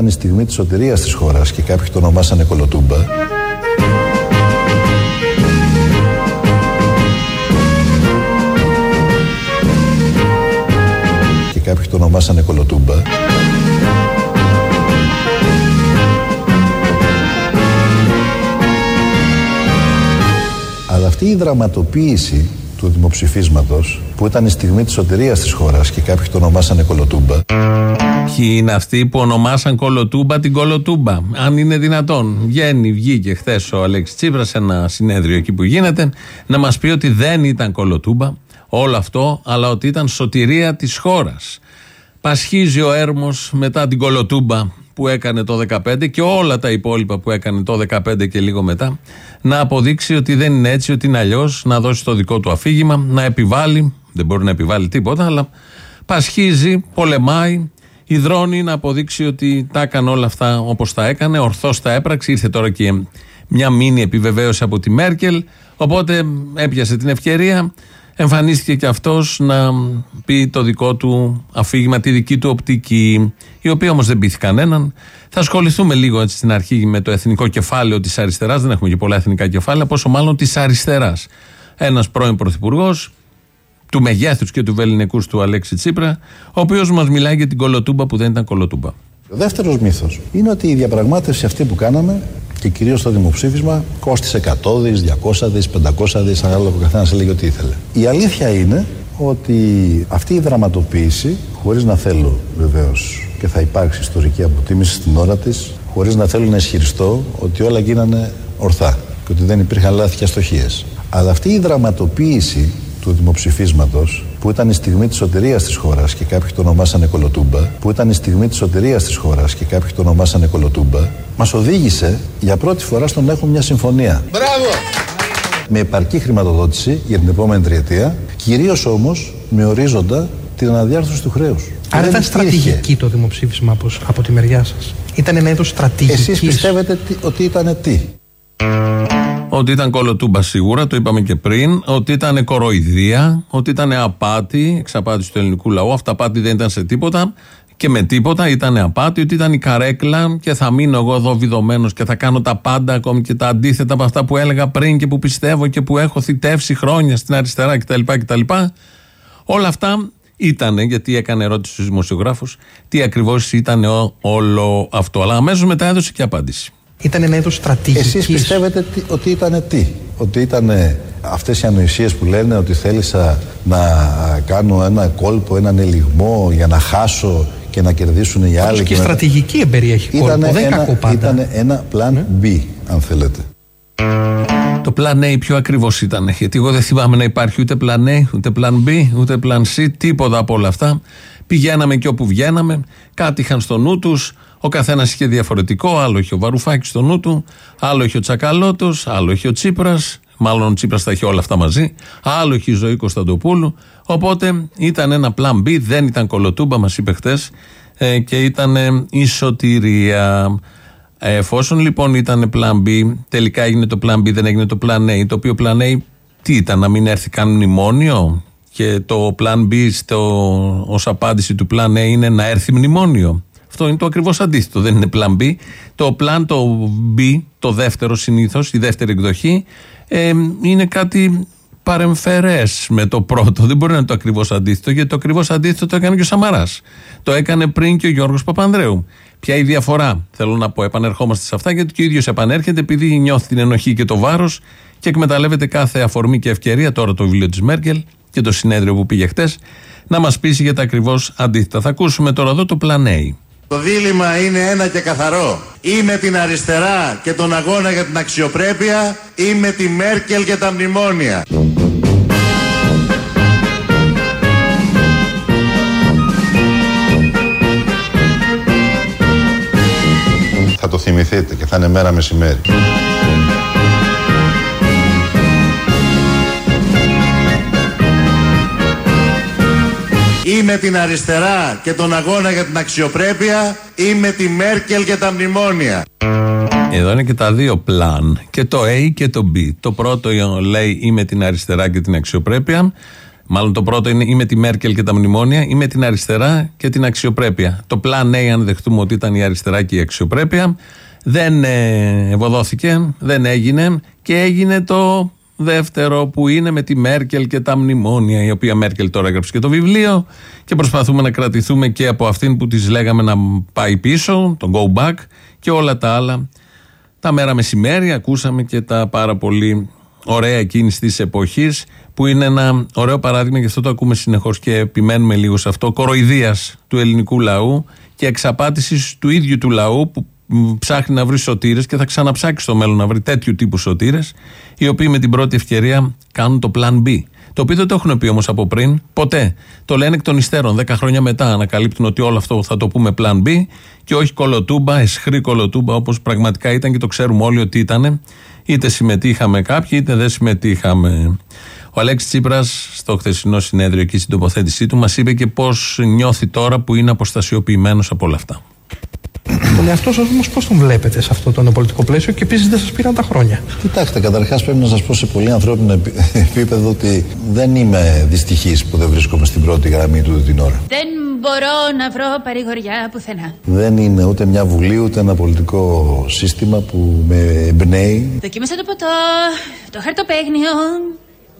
ήταν η στιγμή της σωτηρίας της χώρας και κάποιοι το ονομάσανε κολοτούμπα. Και κάποιοι το ονομάσανε κολοτούμπα. Αλλά αυτή η δραματοποίηση του δημοψηφίσματος που ήταν η στιγμή της σωτηρίας της χώρας και κάποιοι το ονομάσανε κολοτούμπα. Ποιοι είναι αυτοί που ονομάσαν κολοτούμπα την κολοτούμπα. Αν είναι δυνατόν. Βγαίνει, βγήκε χθες ο Αλέξης Τσίπρας σε ένα συνέδριο εκεί που γίνεται να μας πει ότι δεν ήταν κολοτούμπα όλο αυτό, αλλά ότι ήταν σωτηρία της χώρας. Πασχίζει ο έρμος μετά την κολοτούμπα που έκανε το 2015 και όλα τα υπόλοιπα που έκανε το 2015 και λίγο μετά να αποδείξει ότι δεν είναι έτσι, ότι είναι αλλιώς, να δώσει το δικό του αφήγημα, να επιβάλλει, δεν μπορεί να επιβάλλει τίποτα, αλλά πασχίζει, πολεμάει, υδρώνει να αποδείξει ότι τα έκανε όλα αυτά όπως τα έκανε, ορθώς τα έπραξε. Ήρθε τώρα και μια μήνυ επιβεβαίωση από τη Μέρκελ. Οπότε έπιασε την ευκαιρία, εμφανίστηκε και αυτός να πει το δικό του αφήγημα, τη δική του οπτική, η οποία όμως δεν πείθει κανέναν. Θα ασχοληθούμε λίγο έτσι στην αρχή με το εθνικό κεφάλαιο της αριστεράς. Δεν έχουμε και πολλά εθνικά κεφάλαια, πόσο μάλλον της αριστεράς. Ένας πρώην πρωθυπουργός, του μεγέθους και του βεληνικούς του Αλέξη Τσίπρα, ο οποίος μας μιλάει για την κολοτούμπα που δεν ήταν κολοτούμπα. Ο δεύτερος μύθος είναι ότι η διαπραγμάτευση αυτή που κάναμε και κυρίως το δημοψήφισμα κόστησε 100 δι, 200 δι, 500 δι, ανάλογα που καθένας έλεγε ό,τι ήθελε. Η αλήθεια είναι ότι αυτή η δραματοποίηση, χωρίς να θέλω βεβαίως και θα υπάρξει ιστορική αποτίμηση στην ώρα της, χωρίς να θέλω να ισχυριστώ ότι όλα γίνανε ορθά και ότι δεν υπήρχαν λάθη και αστοχίες. Αλλά αυτή η δραματοποίηση του δημοψηφίσματος, που ήταν η στιγμή της σωτηρίας της χώρας και κάποιοι το ονομάσανε κολοτούμπα, που ήταν η στιγμή της σωτηρίας της χώρας και κάποιοι το ονομάσανε κολοτούμπα, μας οδήγησε για πρώτη φορά στο να έχουμε μια συμφωνία. Μπράβο! Με επαρκή χρηματοδότηση για την επόμενη τριετία, κυρίως όμως με ορίζοντα την αναδιάρθρωση του χρέους. Άρα ήταν στρατηγική το δημοψήφισμα από, από τη μεριά σας; Ήταν ένα είδος στρατηγικής; Εσεί πιστεύετε ότι ήταν τι; Ότι ήταν κολοτούμπα σίγουρα, το είπαμε και πριν. Ότι ήταν κοροϊδία, ότι ήταν απάτη, εξαπάτηση του ελληνικού λαού. Αυτά απάτη δεν ήταν σε τίποτα και με τίποτα, ήταν απάτη. Ότι ήταν η καρέκλα και θα μείνω εγώ εδώ βιδωμένος και θα κάνω τα πάντα, ακόμη και τα αντίθετα από αυτά που έλεγα πριν και που πιστεύω και που έχω θητεύσει χρόνια στην αριστερά κτλ. κτλ. Όλα αυτά ήταν, γιατί έκανε ερώτηση στου δημοσιογράφου, τι ακριβώς ήταν όλο αυτό. Αλλά αμέσως μετά έδωσε και απάντηση. Ήταν ένα είδος στρατηγικής. Εσείς πιστεύετε ότι ήταν τι, Ότι ήταν αυτές οι ανοησίες που λένε ότι θέλησα να κάνω ένα κόλπο, έναν ελιγμό για να χάσω και να κερδίσουν οι άλλοι. Και, και στρατηγική εμπεριέχει κόλπο, δεν ένα, κακό πάντα. Ήταν ένα plan ναι. B, αν θέλετε. Το plan A πιο ακριβώς ήταν. Γιατί εγώ δεν θυμάμαι να υπάρχει ούτε plan A, ούτε plan B, ούτε plan C, τίποτα από όλα αυτά. Πηγαίναμε και όπου βγαίναμε, κάτι είχαν στο νου τους. Ο καθένας είχε διαφορετικό. Άλλο είχε ο Βαρουφάκης στο νου του, άλλο είχε ο Τσακαλώτος, άλλο είχε ο Τσίπρας. Μάλλον ο Τσίπρας τα είχε όλα αυτά μαζί. Άλλο είχε η ζωή Κωνσταντοπούλου. Οπότε ήταν ένα πλάν B, δεν ήταν κολοτούμπα, μας είπε χτες, ε, και ήταν η σωτηρία. Εφόσον λοιπόν ήταν plan B, τελικά έγινε το plan B, δεν έγινε το plan A. Το οποίο plan A τι ήταν, να μην έρθει καν μνημόνιο; Και το plan B ως απάντηση του plan A είναι να έρθει μνημόνιο. Αυτό είναι το ακριβώς αντίθετο. Δεν είναι plan B. Το plan, το B, το δεύτερο συνήθως, η δεύτερη εκδοχή, ε, είναι κάτι παρεμφερές με το πρώτο. Δεν μπορεί να είναι το ακριβώς αντίθετο, γιατί το ακριβώς αντίθετο το έκανε και ο Σαμαράς. Το έκανε πριν και ο Γιώργος Παπανδρέου. Ποια η διαφορά, θέλω να πω, επανερχόμαστε σε αυτά, γιατί και ο ίδιος επανέρχεται επειδή νιώθει την ενοχή και το βάρος και εκμεταλλεύεται κάθε αφορμή και ευκαιρία, τώρα το βιβλίο της Μέρκελ και το συνέδριο που πήγε χτες, να μας πείσει για τα ακριβώς αντίθετα. Θα ακούσουμε τώρα εδώ το πλανέι. Το δίλημα είναι ένα και καθαρό. Ή με την αριστερά και τον αγώνα για την αξιοπρέπεια ή με τη Μέρκελ και τα μνημόνια. Θα το θυμηθείτε και θα είναι μέρα μεσημέρι. Ή με την αριστερά και τον αγώνα για την αξιοπρέπεια ή με τη Μέρκελ και τα μνημόνια. Εδώ είναι και τα δύο πλάν, και το A και το B. Το πρώτο λέει ή με την αριστερά και την αξιοπρέπεια, Μάλλον το πρώτο είναι ή με τη Μέρκελ και τα μνημόνια ή με την αριστερά και την αξιοπρέπεια. Το πλάν A, αν δεχτούμε ότι ήταν η αριστερά και η αξιοπρέπεια, δεν ε, ευωδόθηκε, δεν έγινε και έγινε το δεύτερο που είναι με τη Μέρκελ και τα μνημόνια, η οποία Μέρκελ τώρα έγραψε και το βιβλίο και προσπαθούμε να κρατηθούμε και από αυτήν που της λέγαμε να πάει πίσω, το go back και όλα τα άλλα. Τα μέρα μεσημέρι ακούσαμε και τα πάρα πολύ ωραία εκείνης της εποχής που είναι ένα ωραίο παράδειγμα και αυτό το ακούμε συνεχώς και επιμένουμε λίγο σε αυτό. Κοροϊδίας του ελληνικού λαού και εξαπάτησης του ίδιου του λαού που ψάχνει να βρει σωτήρες και θα ξαναψάξει στο μέλλον να βρει τέτοιου τύπου σωτήρες οι οποίοι με την πρώτη ευκαιρία κάνουν το plan B. Το οποίο δεν το έχουν πει όμως από πριν, ποτέ. Το λένε εκ των υστέρων. Δέκα χρόνια μετά ανακαλύπτουν ότι όλο αυτό θα το πούμε plan B και όχι κολοτούμπα, εσχρή κολοτούμπα όπως πραγματικά ήταν και το ξέρουμε όλοι ότι ήταν. Είτε συμμετείχαμε κάποιοι είτε δεν συμμετείχαμε. Ο Αλέξης Τσίπρας, στο χθεσινό συνέδριο εκεί στην τοποθέτησή του, μας είπε και πώς νιώθει τώρα που είναι αποστασιοποιημένος από όλα αυτά. Τον εαυτός σας όμως πώς τον βλέπετε σε αυτό το πολιτικό πλαίσιο και επίσης δεν σας πήραν τα χρόνια; Κοιτάξτε, καταρχάς πρέπει να σας πω σε πολύ ανθρώπινο επίπεδο ότι δεν είμαι δυστυχής που δεν βρίσκομαι στην πρώτη γραμμή του την ώρα. Δεν μπορώ να βρω παρηγοριά πουθενά. Δεν είναι ούτε μια βουλή ούτε ένα πολιτικό σύστημα που με εμπνέει. Δοκίμασα το ποτό, το χαρτοπέγνιο,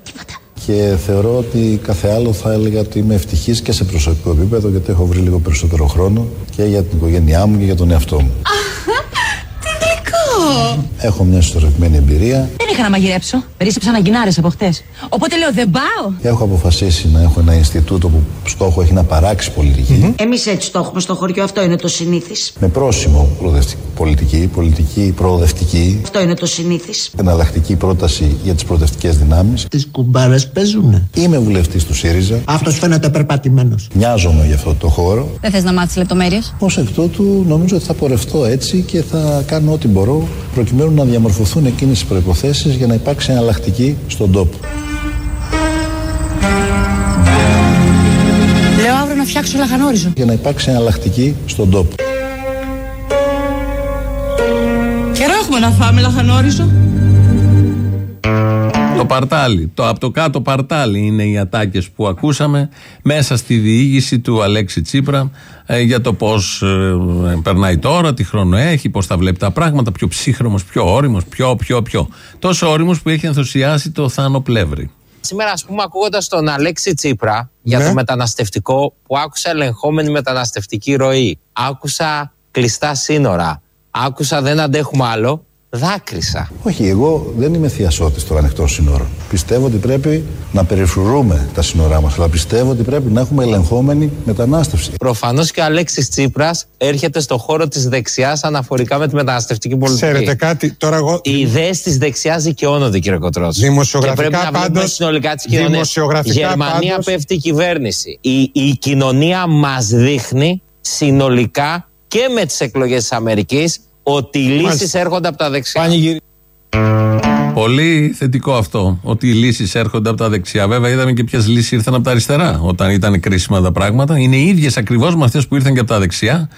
τίποτα και θεωρώ ότι κάθε άλλο θα έλεγα ότι είμαι ευτυχής και σε προσωπικό επίπεδο γιατί έχω βρει λίγο περισσότερο χρόνο και για την οικογένειά μου και για τον εαυτό μου. Έχω μια ιστορικμένη εμπειρία. Δεν είχα να μαγειρέψω. Περίσσεψα να από χτες. Οπότε λέω δεν πάω. Έχω αποφασίσει να έχω ένα Ινστιτούτο που στόχο έχει να παράξει πολιτική. Mm-hmm. Εμείς έτσι το έχουμε στο χωριό, αυτό είναι το συνήθις. Με πρόσημο πολιτική, πολιτική προοδευτική. Αυτό είναι το συνήθις. Εναλλακτική πρόταση για τις προοδευτικές δυνάμεις. Τις κουμπάρες παίζουνε. Είμαι βουλευτής του ΣΥΡΙΖΑ. Αυτός φαίνεται περπατημένος. Μοιάζομαι για αυτό το χώρο. Δεν θες να μάθεις λεπτομέρειες; Ω εκ τούτου νομίζω ότι θα πορευτώ έτσι και θα κάνω ό,τι μπορώ προκειμένου να διαμορφωθούν εκείνες τι προποθέσει για να υπάρξει εναλλακτική στον τόπο. Λέω αύριο να φτιάξω λαχανόριζο. Για να υπάρξει εναλλακτική στον τόπο. Καιρό έχουμε να φάμε λαχανόριζο. Το παρτάλι, το από το κάτω παρτάλι είναι οι ατάκες που ακούσαμε μέσα στη διήγηση του Αλέξη Τσίπρα ε, για το πώς ε, περνάει τώρα, τι χρόνο έχει, πώς θα βλέπει τα πράγματα, πιο ψύχρωμος, πιο όριμος, πιο, πιο, πιο. Τόσο όριμος που έχει ενθουσιάσει το Θάνο Πλεύρη. Σήμερα, ας πούμε, ακούγοντας τον Αλέξη Τσίπρα για το ναι. μεταναστευτικό, που άκουσα ελεγχόμενη μεταναστευτική ροή, άκουσα κλειστά σύνορα, άκουσα δεν αντέχουμε άλλο, δάκρυσα. Όχι, εγώ δεν είμαι θειασότης των ανοιχτών σύνορων. Πιστεύω ότι πρέπει να περιφρουρούμε τα σύνορά μας, αλλά πιστεύω ότι πρέπει να έχουμε ελεγχόμενη μετανάστευση. Προφανώς και ο Αλέξης Τσίπρας έρχεται στο χώρο της δεξιάς αναφορικά με τη μεταναστευτική πολιτική. Ξέρετε κάτι, τώρα εγώ. Οι ιδέες της δεξιάς δικαιώνονται, κύριε Κοτρότσο. Δημοσιογραφικά και πρέπει να πάντως, συνολικά τις κοινωνίες. Γερμανία πάντως... πέφτει η κυβέρνηση. Η, η κοινωνία μας δείχνει συνολικά και με τις εκλογές της Αμερικής ότι οι λύσεις έρχονται από τα δεξιά. Πολύ θετικό αυτό. Ότι οι λύσεις έρχονται από τα δεξιά. Βέβαια, είδαμε και ποιες λύσεις ήρθαν από τα αριστερά όταν ήταν κρίσιμα τα πράγματα. Είναι οι ίδιες ακριβώς με αυτές που ήρθαν και από τα δεξιά.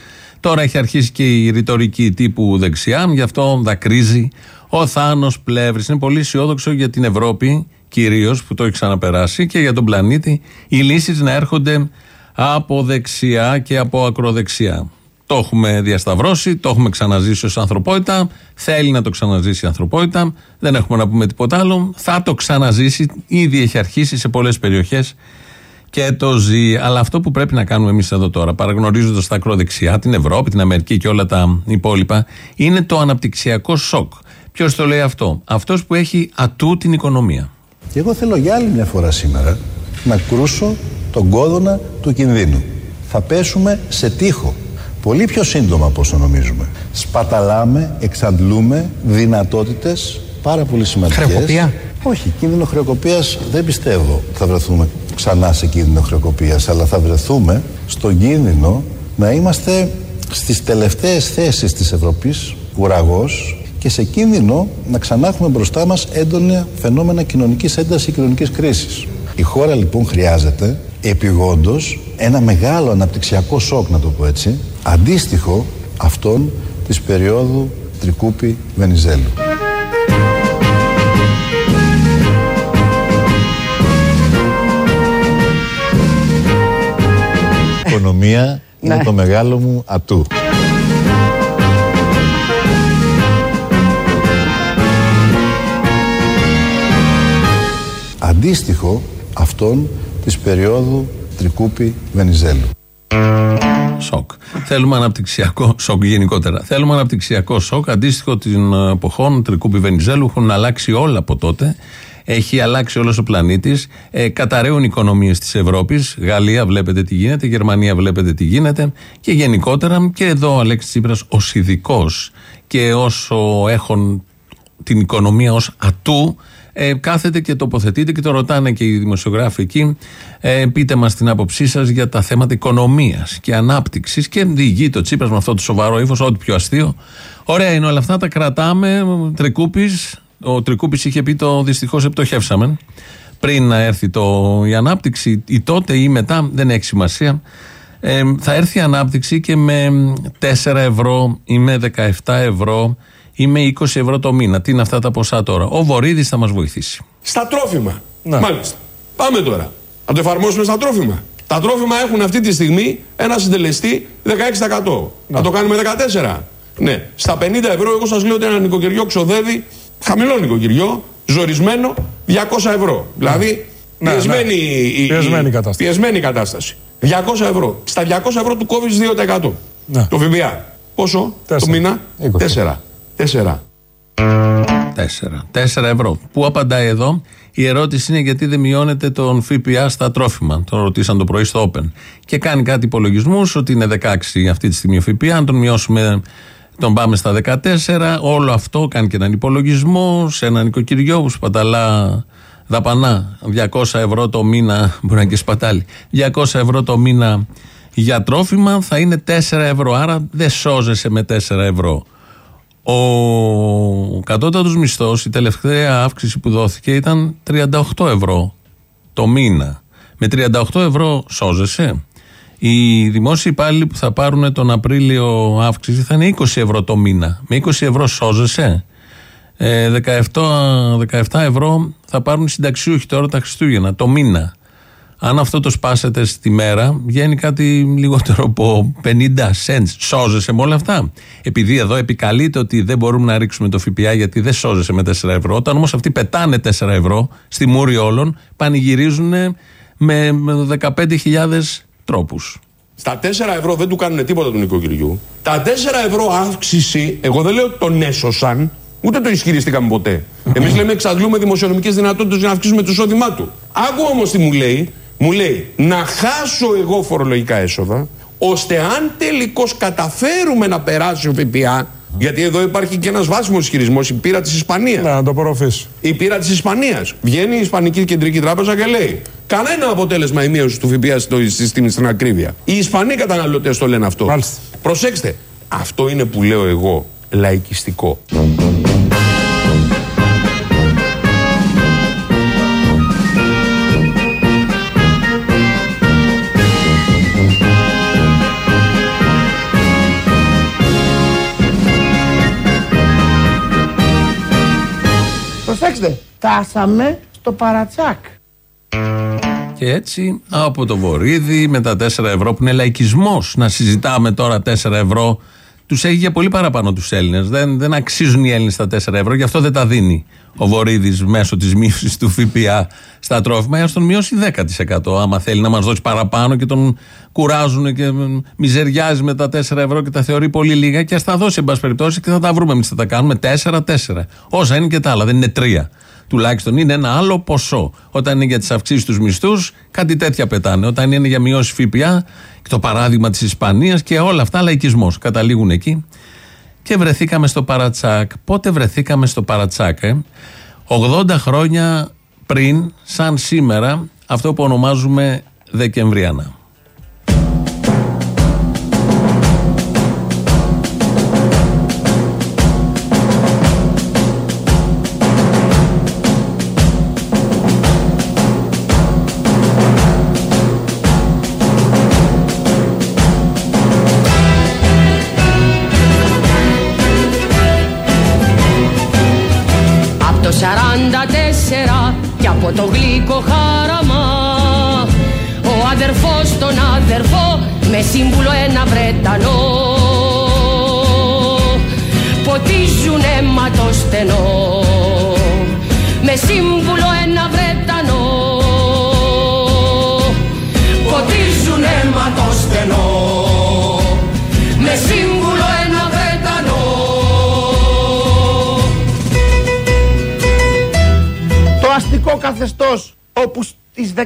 Τώρα έχει αρχίσει και η ρητορική τύπου δεξιά, γι' αυτό δακρύζει ο Θάνος Πλεύρης. Είναι πολύ αισιόδοξο για την Ευρώπη, κυρίως που το έχει ξαναπεράσει, και για τον πλανήτη, οι λύσεις να έρχονται από δεξιά και από ακροδεξιά. Το έχουμε διασταυρώσει, το έχουμε ξαναζήσει ως ανθρωπότητα. Θέλει να το ξαναζήσει η ανθρωπότητα. Δεν έχουμε να πούμε τίποτα άλλο. Θα το ξαναζήσει. Ήδη έχει αρχίσει σε πολλές περιοχές και το ζει. Αλλά αυτό που πρέπει να κάνουμε εμείς εδώ τώρα, παραγνωρίζοντας τα ακροδεξιά, την Ευρώπη, την Αμερική και όλα τα υπόλοιπα, είναι το αναπτυξιακό σοκ. Ποιος το λέει αυτό, Αυτός που έχει ατού την οικονομία. Και εγώ θέλω για άλλη μια φορά σήμερα να κρούσω τον κόδωνα του κινδύνου. Θα πέσουμε σε τείχο πολύ πιο σύντομα από όσο νομίζουμε. Σπαταλάμε, εξαντλούμε δυνατότητες πάρα πολύ σημαντικές. Χρεοκοπία; Όχι, κίνδυνο χρεοκοπίας δεν πιστεύω θα βρεθούμε ξανά σε κίνδυνο χρεοκοπίας, αλλά θα βρεθούμε στον κίνδυνο να είμαστε στις τελευταίες θέσεις της Ευρώπης, ουραγός, και σε κίνδυνο να ξανά έχουμε μπροστά μας έντονα φαινόμενα κοινωνικής έντασης και κοινωνικής κρίσης. Η χώρα λοιπόν χρειάζεται επιγόντως ένα μεγάλο αναπτυξιακό σοκ να το πω έτσι αντίστοιχο αυτόν της περίοδου Τρικούπη Βενιζέλου. οικονομία είναι Ναι. το μεγάλο μου ατού. Αντίστοιχο αυτόν της περίοδου Τρικούπη Βενιζέλου. Σοκ. Θέλουμε αναπτυξιακό σοκ γενικότερα. Θέλουμε αναπτυξιακό σοκ αντίστοιχο των εποχών Τρικούπη Βενιζέλου. Έχουν αλλάξει όλα από τότε. Έχει αλλάξει όλος ο πλανήτης. Ε, καταραίουν οι οικονομίες της Ευρώπης. Γαλλία βλέπετε τι γίνεται, Γερμανία βλέπετε τι γίνεται. Και γενικότερα και εδώ ο Αλέξης Τσίπρας ως ειδικός και όσο έχουν την οικονομία ως ατού ε, κάθεται και τοποθετείται και το ρωτάνε και οι δημοσιογράφοι εκεί. Ε, πείτε μας την άποψή σας για τα θέματα οικονομίας και ανάπτυξης και διηγεί το Τσίπρας με αυτό το σοβαρό ύφος ό,τι πιο αστείο. Ωραία είναι όλα αυτά τα κρατάμε Τρικούπης. Ο Τρικούπης είχε πει το δυστυχώς επιτοχεύσαμε πριν να έρθει το, η ανάπτυξη ή τότε ή μετά δεν έχει σημασία. Ε, θα έρθει η ανάπτυξη και με 4 ευρώ ή με 17 ευρώ ή με 20 ευρώ το μήνα. Τι είναι αυτά τα ποσά τώρα; Ο Βορύδης θα μας βοηθήσει. Στα τρόφιμα. Μάλιστα. Πάμε τώρα. Να το εφαρμόσουμε στα τρόφιμα. Τα τρόφιμα έχουν αυτή τη στιγμή ένα συντελεστή 16%. Να το κάνουμε 14%. Ναι. Στα 50 ευρώ, εγώ σας λέω ότι ένα νοικοκυριό ξοδεύει, χαμηλό νοικοκυριό, ζορισμένο 200 ευρώ. Δηλαδή, Ναι, πιεσμένη, ναι. η- η- Πιεσμένη κατάσταση. πιεσμένη κατάσταση. 200 ευρώ. Στα 200 ευρώ του κόβει 2%. Ναι. Το ΦΠΑ. Πόσο το Τέσσερα. μήνα; 4. 4. 4. 4 ευρώ. Πού απαντάει εδώ; Η ερώτηση είναι γιατί δεν μειώνεται τον ΦΠΑ στα τρόφιμα. Τον ρωτήσαν το πρωί στο Open. Και κάνει κάτι υπολογισμούς ότι είναι 16 αυτή τη στιγμή ο ΦΠΑ. Αν τον μειώσουμε, τον πάμε στα 14. Όλο αυτό κάνει και έναν υπολογισμό σε ένα νοικοκυριό που σπαταλά δαπανά 200 ευρώ το μήνα. Μπορεί να είναι και σπατάλη. 200 ευρώ το μήνα για τρόφιμα θα είναι 4 ευρώ. Άρα δεν σώζεσαι με 4 ευρώ. Ο κατώτατος μισθός, η τελευταία αύξηση που δόθηκε ήταν 38 ευρώ το μήνα. Με 38 ευρώ σώζεσαι. Οι δημόσιοι υπάλληλοι που θα πάρουν τον Απρίλιο αύξηση θα είναι 20 ευρώ το μήνα. Με 20 ευρώ σώζεσαι. Ε, 17, 17 ευρώ θα πάρουν οι συνταξιούχοι τώρα τα Χριστούγεννα το μήνα. Αν αυτό το σπάσετε στη μέρα, βγαίνει κάτι λιγότερο από 50 cents. Σώζεσαι με όλα αυτά; Επειδή εδώ επικαλείται ότι δεν μπορούμε να ρίξουμε το ΦΠΑ γιατί δεν σώζεσαι με 4 ευρώ. Όταν όμως αυτοί πετάνε 4 ευρώ στη μούρη όλων, πανηγυρίζουν με με 15.000 τρόπους. Στα 4 ευρώ δεν του κάνουν τίποτα του νοικοκυριού. Τα 4 ευρώ αύξηση, εγώ δεν λέω ότι τον έσωσαν, ούτε το ισχυριστήκαμε ποτέ. Εμείς λέμε εξαντλούμε δημοσιονομικές δυνατότητες για να αυξήσουμε το εισόδημά του. Άκου όμως τι μου λέει. Μου λέει να χάσω εγώ φορολογικά έσοδα, ώστε αν τελικώς καταφέρουμε να περάσει ο ΦΠΑ, γιατί εδώ υπάρχει και ένας βάσιμος ισχυρισμός, η πείρα της Ισπανίας. Να το απορροφήσεις. Η πείρα της Ισπανίας. Βγαίνει η Ισπανική Κεντρική Τράπεζα και λέει: Κανένα αποτέλεσμα η μείωση του ΦΠΑ στο, στη, στην, στην ακρίβεια. Οι Ισπανοί καταναλωτές το λένε αυτό. Μάλιστα. Προσέξτε. Αυτό είναι που λέω εγώ λαϊκιστικό. Φτάσαμε στο παρατσάκ. Και έτσι από το βορίδι με τα 4 ευρώ που είναι λαϊκισμός να συζητάμε τώρα 4 ευρώ. Τους έχει για πολύ παραπάνω τους Έλληνες. Δεν, δεν αξίζουν οι Έλληνες τα 4 ευρώ, γι' αυτό δεν τα δίνει ο Βορύδη μέσω της μείωσης του ΦΠΑ στα τρόφιμα. Α τον μειώσει 10%. Άμα θέλει να μας δώσει παραπάνω και τον κουράζουν και μ, μιζεριάζει με τα 4 ευρώ και τα θεωρεί πολύ λίγα και ας τα δώσει, εν πάση περιπτώσει, και θα τα βρούμε εμείς. Θα τα κάνουμε 4-4. Όσα είναι και τα άλλα, δεν είναι 3 τουλάχιστον είναι ένα άλλο ποσό. Όταν είναι για τις αυξήσεις τους μισθούς, κάτι τέτοια πετάνε. Όταν είναι για μειώσεις ΦΠΑ, και το παράδειγμα της Ισπανίας και όλα αυτά, λαϊκισμός. Καταλήγουν εκεί. Και βρεθήκαμε στο παρατσάκ. Πότε βρεθήκαμε στο παρατσάκ, ε; 80 χρόνια πριν, σαν σήμερα, αυτό που ονομάζουμε Δεκεμβριανά. Καθεστώς όπου στις 13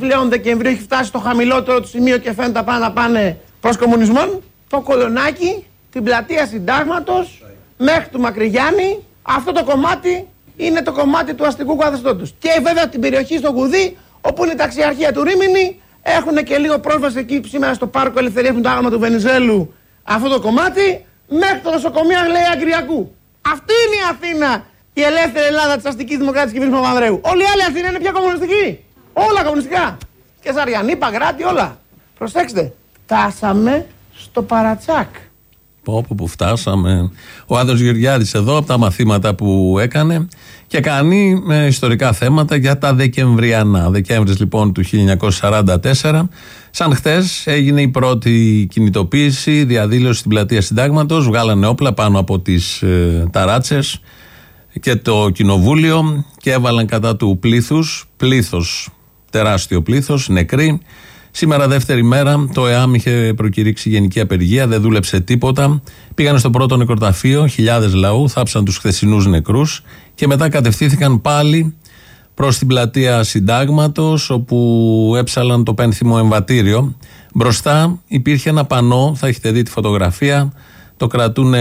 πλέον Δεκεμβρίου έχει φτάσει στο χαμηλότερο του σημείο και φαίνεται πάνε να πάνε προς κομμουνισμόν το κολονάκι, την πλατεία συντάγματος μέχρι του Μακρυγιάννη αυτό το κομμάτι είναι το κομμάτι του αστικού καθεστώτος και βέβαια την περιοχή στο Γουδί όπου είναι η ταξιαρχία του Ρήμινη έχουν και λίγο πρόσβαση εκεί σήμερα στο πάρκο Ελευθερίας με το άγαμα του Βενιζέλου αυτό το κομμάτι μέχρι το νοσοκομείο λέει Αγκριακού. Αυτή είναι η Αθήνα, η ελεύθερη Ελλάδα της αστικής δημοκρατία κυβέρνησης Παπανδρέου. Όλη η άλλη Αθήνα είναι πια κομμουνιστική. Όλα κομμουνιστικά. Και Ζαριανή, Παγκράτη, όλα. Προσέξτε, φτάσαμε στο παρατσάκ. Πω, πω, που φτάσαμε. Ο Άδωνος Γεωργιάδης εδώ από τα μαθήματα που έκανε και κάνει ε, ιστορικά θέματα για τα Δεκεμβριανά. Δεκέμβρης λοιπόν του 1944. Σαν χτες έγινε η πρώτη κινητοποίηση, διαδήλωση στην πλατεία Συντάγματος. Βγάλανε όπλα πάνω από τις ε, ταράτσες και το κοινοβούλιο και έβαλαν κατά του πλήθους, πλήθος, τεράστιο πλήθος, νεκροί. Σήμερα, δεύτερη μέρα, το ΕΑΜ είχε προκηρύξει γενική απεργία, δεν δούλεψε τίποτα. Πήγανε στο πρώτο νεκροταφείο, χιλιάδες λαού, θάψαν τους χθεσινούς νεκρούς και μετά κατευθύνθηκαν πάλι προς την πλατεία Συντάγματος, όπου έψαλαν το πένθυμο εμβατήριο. Μπροστά υπήρχε ένα πανό, θα έχετε δει τη φωτογραφία. Το κρατούν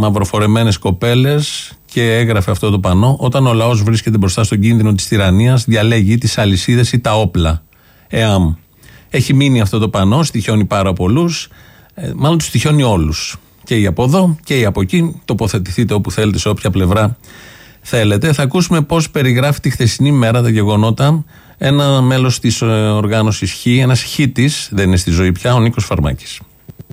μαυροφορεμένες κοπέλες και έγραφε αυτό το πανό. Όταν ο λαός βρίσκεται μπροστά στον κίνδυνο της τυραννίας, διαλέγει τις αλυσίδες ή τα όπλα. ΕΑΜ. Έχει μείνει αυτό το πανό, στοιχιώνει πάρα πολλούς. Ε, μάλλον τους στοιχιώνει όλους. Και οι από εδώ και οι από εκεί. Τοποθετηθείτε όπου θέλετε, σε όποια πλευρά θέλετε. Θα ακούσουμε πώς περιγράφει τη χθεσινή μέρα, τα γεγονότα, ένα μέλος της οργάνωσης Χ, ένας Χ τη, δεν είναι στη ζωή πια, ο Νίκος Φαρμάκης.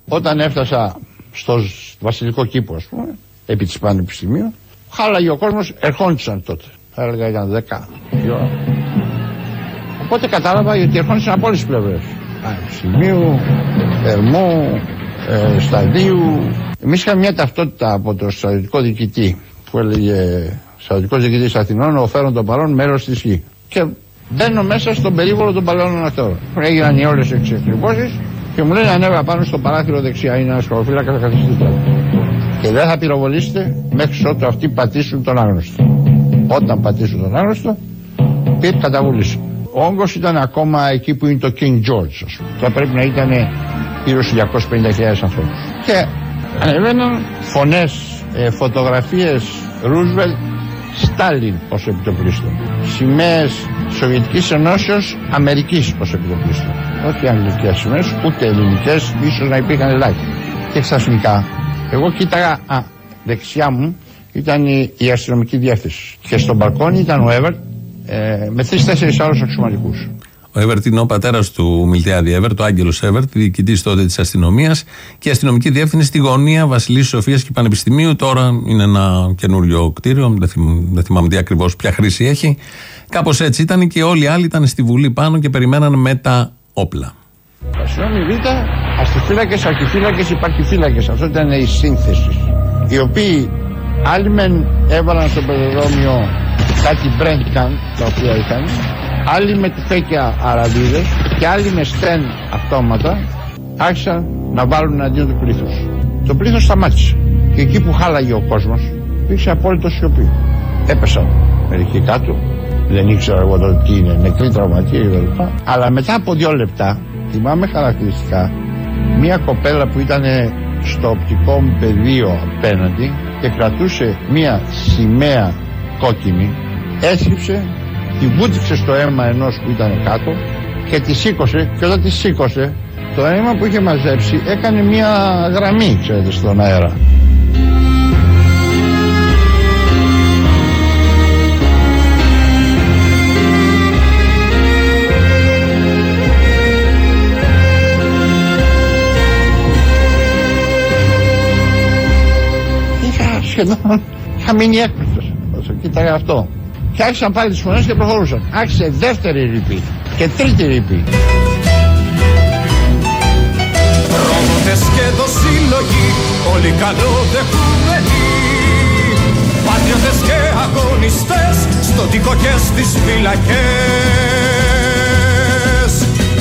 Όταν έφτασα στο βασιλικό κήπο, ας πούμε, επί της Πανεπιστημίου, χάλαγε ο κόσμος, ερχόντουσαν τότε. Θα έλεγα ήταν 10 η ώρα. Οπότε κατάλαβα ότι ερχόντουσαν από όλες τις πλευρές. Πανεπιστημίου, Ερμού, ε, Σταδίου. Εμείς είχαμε μια ταυτότητα από το στρατιωτικό διοικητή που έλεγε Στρατιωτικός διοικητής Αθηνών, ο φέρον των παρών μέρος της γη. Και μπαίνω μέσα στον περίβολο των παλαιών αυτών. Έγιναν οι όλες οι εξεκριβώσει και μου λένε ανέβα πάνω στο παράθυρο δεξιά. Είναι ένας σχολοφύλακα, θα καθίσετε Και δεν θα πυροβολήσετε μέχρι ότου αυτοί πατήσουν τον άγνωστο. Όταν πατήσουν τον άγνωστο, πήρε καταβούληση. Ο όγκος ήταν ακόμα εκεί που είναι το King George, ας πούμε. Και πρέπει να ήταν γύρω στους 250.000 ανθρώπους. Και ανεβαίναν φωνές, ε, φωτογραφίες Ρούσβελτ, Στάλιν ως επιτοπλίστων. Σημαίες Σοβιετικής Ενώσεως, Αμερικής ως επιτοπλίστων. Όχι αγγλικές σημαίες, ούτε ελληνικές, ίσως να υπήρχαν ελάχιστα. Και ξαφνικά, εγώ κοίταγα, α, δεξιά μου ήταν η, η αστυνομική διεύθυνση. Και στον μπαλκόνι ήταν ο Εύερτ ε, με τρει-τέσσερι άλλους αξιωματικούς. Ο Εύερτ είναι ο πατέρας του Μιλτιάδη Εύερτ, ο Άγγελος Εύερτ, διοικητής τότε της αστυνομίας και αστυνομική διεύθυνση στη γωνία Βασιλής Σοφίας και Πανεπιστημίου. Τώρα είναι ένα καινούριο κτίριο, δεν, θυμ, δεν θυμάμαι τι ακριβώς, ποια χρήση έχει. Κάπως έτσι ήταν και όλοι οι άλλοι ήταν στη Βουλή πάνω και περιμέναν με τα όπλα. Αστυνόμοι Β, αστυφύλακε, αρχιφύλακες, υπαρχιφύλακες. Αυτό ήταν η σύνθεση. Οι οποίοι άλλοι μεν έβαλαν στο πεζοδρόμιο κάτι μπρέντκαν τα οποία είχαν, άλλοι με τυφέκια αραβίδες και άλλοι με στέν αυτόματα άρχισαν να βάλουν αντίον του πλήθους. Το πλήθος σταμάτησε. Και εκεί που χάλαγε ο κόσμος, υπήρξε απόλυτο σιωπή. Έπεσαν μερικοί κάτω, δεν ήξερα εγώ τότε τι είναι, νεκροί τραυματίες κλπ. Αλλά μετά από δύο λεπτά, θυμάμαι χαρακτηριστικά, μια κοπέλα που ήταν στο οπτικό μου πεδίο απέναντι και κρατούσε μια σημαία κόκκινη, έσκυψε, τη βούτυξε στο αίμα ενός που ήταν κάτω και τη σήκωσε και όταν τη σήκωσε το αίμα που είχε μαζέψει έκανε μια γραμμή, ξέρετε, στον αέρα. Σχεδόν, είχα μείνει έκπληκτος όσο κοίταγα αυτό. Και άρχισαν πάλι τις φωνές και προχωρούσαν. Άρχισε δεύτερη ρηπή και τρίτη ρηπή. Πατριώτες και δοσύλλογοι όλοι καλοδεχούμενοι Πατριώτες και αγωνιστές στο τοίκο και στις φυλακές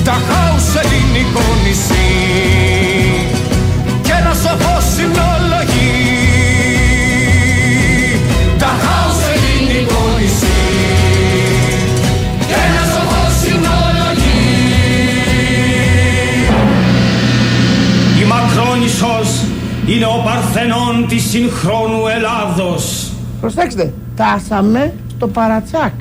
Τα χάους ελληνικό νησί και ένα σοφό είναι ο Παρθενών της συγχρόνου Ελλάδος Προσέξτε, τάσαμε στο παρατσάκ.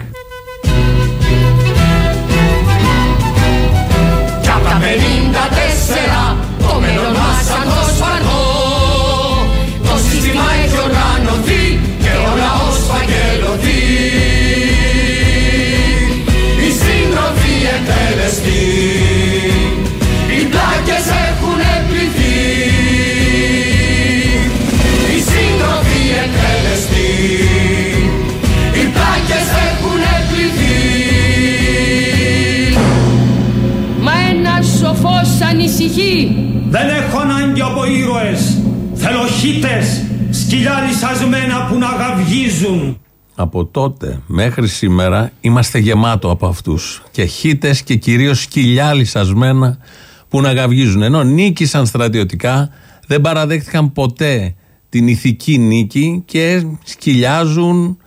Σκυλιά λυσασμένα που να γαυγίζουν Από τότε μέχρι σήμερα είμαστε γεμάτο από αυτούς. Και χίτες και κυρίως σκυλιά λυσασμένα που να γαυγίζουν. Ενώ νίκησαν στρατιωτικά, δεν παραδέχτηκαν ποτέ την ηθική νίκη και σκυλιάζουν,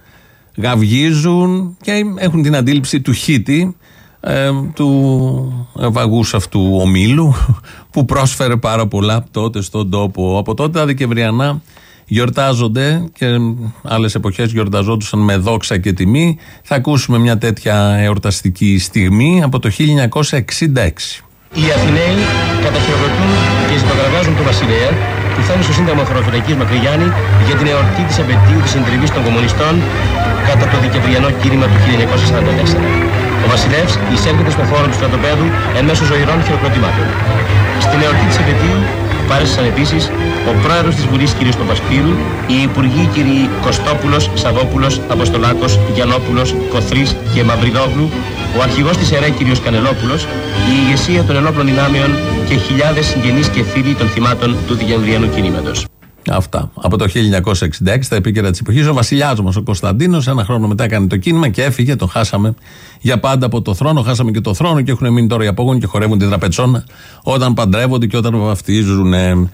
γαυγίζουν και έχουν την αντίληψη του χίτη ε, του βαγούς αυτού ομίλου που πρόσφερε πάρα πολλά τότε στον τόπο. Από τότε τα Δεκεμβριανά γιορτάζονται και άλλες εποχές γιορταζόντουσαν με δόξα και τιμή. Θα ακούσουμε μια τέτοια εορταστική στιγμή από το 1966. Οι Αθηναίοι καταχειροκροτούν και ζητογραφάζουν τον Βασιλέα που φέρνει στο Σύνταγμα Χωροφυλακής Μακρυγιάννη για την εορτή της επαιτίου της συντριβής των κομμουνιστών κατά το Δεκεμβριανό κίνημα του 1944. Ο Βασιλεύς εισέρχεται στο χώρο του στρατοπέδου εν μέσω ζωηρών χειροκροτημάτων. Στην εορτή της επαιτίου παρέστησαν επίσης ο πρόεδρος της Βουλής κ. Παπασπύρου, οι υπουργοί κ. Κωστόπουλος, Σαββόπουλος, Αποστολάκος, Γιανόπουλο, Κοθρής και Μαυριδόγλου, ο αρχηγός της ΕΡΕ κ. Κανελόπουλος, η ηγεσία των ενόπλων δυνάμεων και χιλιάδες συγγενείς και φίλοι των θυμάτων του Δεκεμβριανού κινήματος. Αυτά. Από το 1966, τα επίκαιρα της εποχής, ο βασιλιά μα, ο Κωνσταντίνος, ένα χρόνο μετά έκανε το κίνημα και έφυγε. Το χάσαμε για πάντα από το θρόνο. Χάσαμε και το θρόνο και έχουν μείνει τώρα οι απόγονοι και χορεύουν την τραπετσόνα όταν παντρεύονται και όταν βαφτίζουν ε,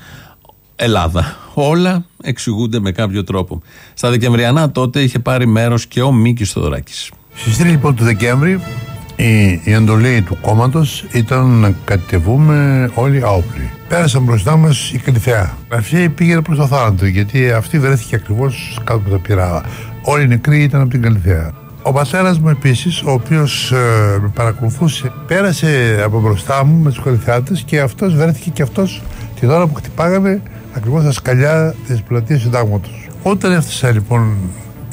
Ελλάδα. Όλα εξηγούνται με κάποιο τρόπο. Στα Δεκεμβριανά τότε είχε πάρει μέρος και ο Μίκης Θοδωράκης. Στι 3 λοιπόν του Δεκέμβρη η, η εντολή του κόμματος ήταν να κατεβούμε όλοι άοπλοι. Πέρασαν μπροστά μας η Καλυθέα. Αυτή πήγαινε προς το θάνατο γιατί αυτή βρέθηκε ακριβώς κάτω από τα πυρά. Όλοι οι νεκροί ήταν από την Καλυθέα. Ο πατέρας μου επίσης, ο οποίος ε, με παρακολουθούσε, πέρασε από μπροστά μου με τους Καλυθεάτε και αυτός βρέθηκε και αυτός την ώρα που χτυπάγανε ακριβώς τα σκαλιά της πλατείας Συντάγματος. Όταν έφτασα λοιπόν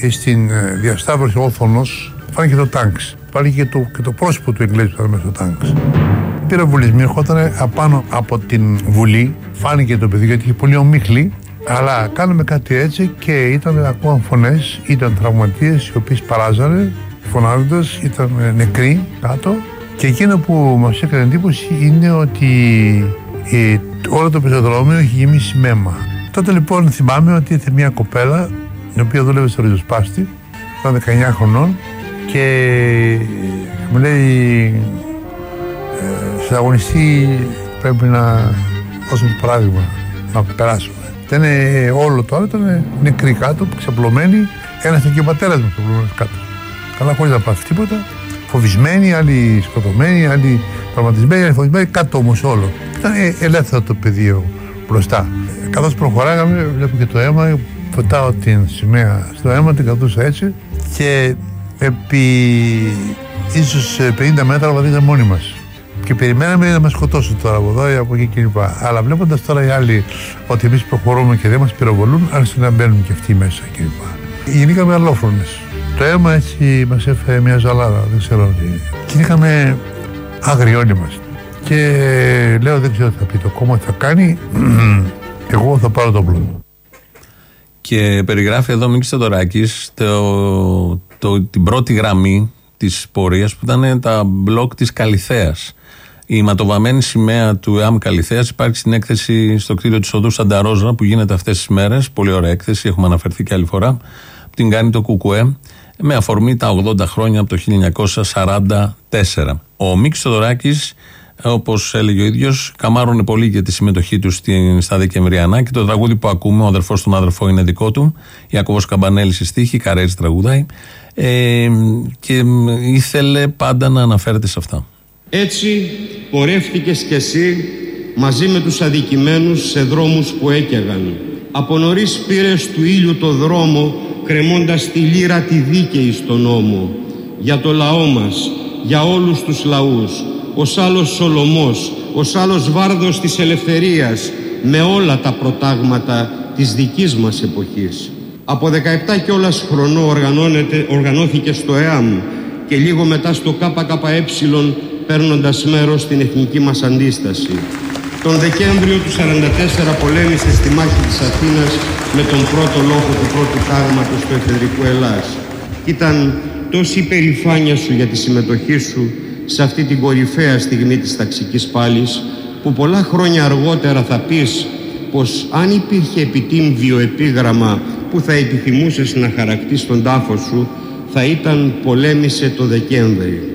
στην ε, διασταύρωση όθωνος, φάνηκε το τάγκς. Φάνηκε και το, και το πρόσωπο του Εγγλέζου που ήταν μέσα στο τάγκ. Πυροβολισμοί ερχόταν απάνω από την Βουλή. Φάνηκε το παιδί γιατί είχε πολύ ομίχλη. Αλλά κάναμε κάτι έτσι και ήταν ακόμα φωνές, ήταν τραυματίες οι οποίες παράζανε φωνάζοντας, ήταν ε, νεκροί κάτω. Και εκείνο που μας έκανε εντύπωση είναι ότι ε, όλο το πεζοδρόμιο έχει γεμίσει μέμα. Τότε λοιπόν θυμάμαι ότι ήρθε μια κοπέλα η οποία δούλευε στο ριζοσπάστη, ήταν 19 χρονών και μου λέει ε, συνταγωνιστή πρέπει να δώσουμε παράδειγμα, να περάσουμε. Ήταν όλο το άλλο, ήταν νεκροί κάτω, ξαπλωμένοι, ένας και ο πατέρας μου ξαπλωμένο κάτω. Καλά, χωρίς να πάθεις τίποτα. Φοβισμένοι, άλλοι σκοτωμένοι, άλλοι τραυματισμένοι, άλλοι φοβισμένοι, κάτω όμως όλο. Ήταν ε, ελεύθερο το πεδίο μπροστά. Καθώς προχωράγαμε, βλέπω και το αίμα, φωτάω την σημαία στο αίμα, την κρατούσα έτσι και επί ίσως 50 μέτρα βαδίζαμε μόνοι μας. Και περιμέναμε να μας σκοτώσουν τώρα από εδώ ή από εκεί κλπ. Αλλά βλέποντας τώρα οι άλλοι ότι εμείς προχωρούμε και δεν μας πυροβολούν, άρχισαν να μπαίνουν και αυτοί μέσα κλπ. Γεννήκαμε αλλόφρονε. Το αίμα έτσι μας έφερε μια ζαλάδα, δεν ξέρω τι. Και είχαμε άγριοι όλοι μας. Και λέω δεν ξέρω τι θα πει το κόμμα, τι θα κάνει. Εγώ θα πάρω το πλούτο. Και περιγράφει εδώ Μίκης Θεοδωράκης το, το, την πρώτη γραμμή της πορείας που ήταν τα μπλοκ της Καλυθέας. Η ματοβαμμένη σημαία του ΕΑΜ Καλιθέα υπάρχει στην έκθεση στο κτίριο της Οδού Σανταρόζα που γίνεται αυτές τις μέρες. Πολύ ωραία έκθεση, έχουμε αναφερθεί και άλλη φορά. Την κάνει το ΚΚΕ με αφορμή τα 80 χρόνια από το 1944. Ο Μίξ Θοδωράκης, όπως έλεγε ο ίδιος, καμάρωνε πολύ για τη συμμετοχή του στην, στα Δεκεμβριανά και το τραγούδι που ακούμε, ο αδερφός του αδερφό είναι δικό του. Ιακώβος Καμπανέλης στη στίχη, Καρέζης τραγουδάει. Ε, και ήθελε πάντα να αναφέρεται σε αυτά. Έτσι πορεύτηκες κι εσύ μαζί με τους αδικημένους σε δρόμους που έκαιγαν. Από νωρίς πήρες του ήλιου το δρόμο κρεμώντας τη λύρα τη δίκαιη στον νόμο. Για το λαό μας, για όλους τους λαούς, ως άλλος Σολομός, ως άλλος Βάρδος της ελευθερίας, με όλα τα προτάγματα της δικής μας εποχής. Από 17 κιόλας χρονό οργανώνεται, οργανώθηκε στο ΕΑΜ και λίγο μετά στο ΚΚΕ παίρνοντας μέρος στην εθνική μας αντίσταση. Τον Δεκέμβριο του 1944 πολέμησε στη μάχη της Αθήνας με τον πρώτο λόγο του πρώτου τάγματος του εφεδρικού Ελλάς. Ήταν τόση η περηφάνεια σου για τη συμμετοχή σου σε αυτή την κορυφαία στιγμή της ταξικής πάλης που πολλά χρόνια αργότερα θα πεις πως αν υπήρχε επιτύμβιο επίγραμμα που θα επιθυμούσες να χαρακτείς τον τάφος σου θα ήταν πολέμησε το Δεκέμβρη.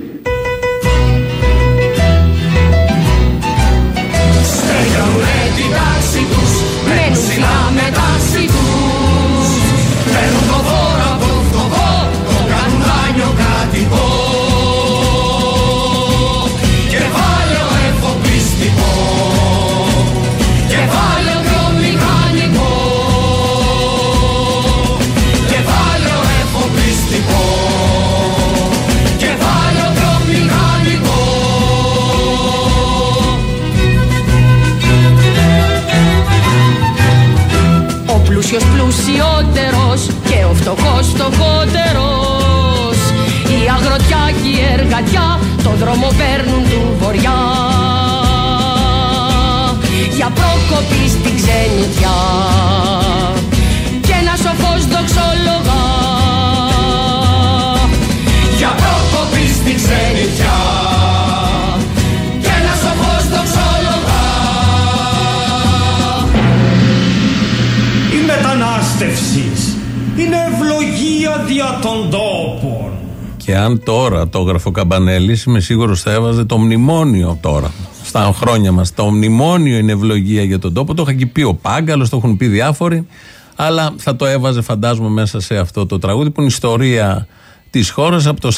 Και αν τώρα το έγραφε ο Καμπανέλης, είμαι σίγουρος θα έβαζε το μνημόνιο τώρα. Στα χρόνια μας. Το μνημόνιο είναι ευλογία για τον τόπο. Το είχα και πει ο Πάγκαλος, το έχουν πει διάφοροι. Αλλά θα το έβαζε, φαντάζομαι, μέσα σε αυτό το τραγούδι που είναι ιστορία της χώρας από το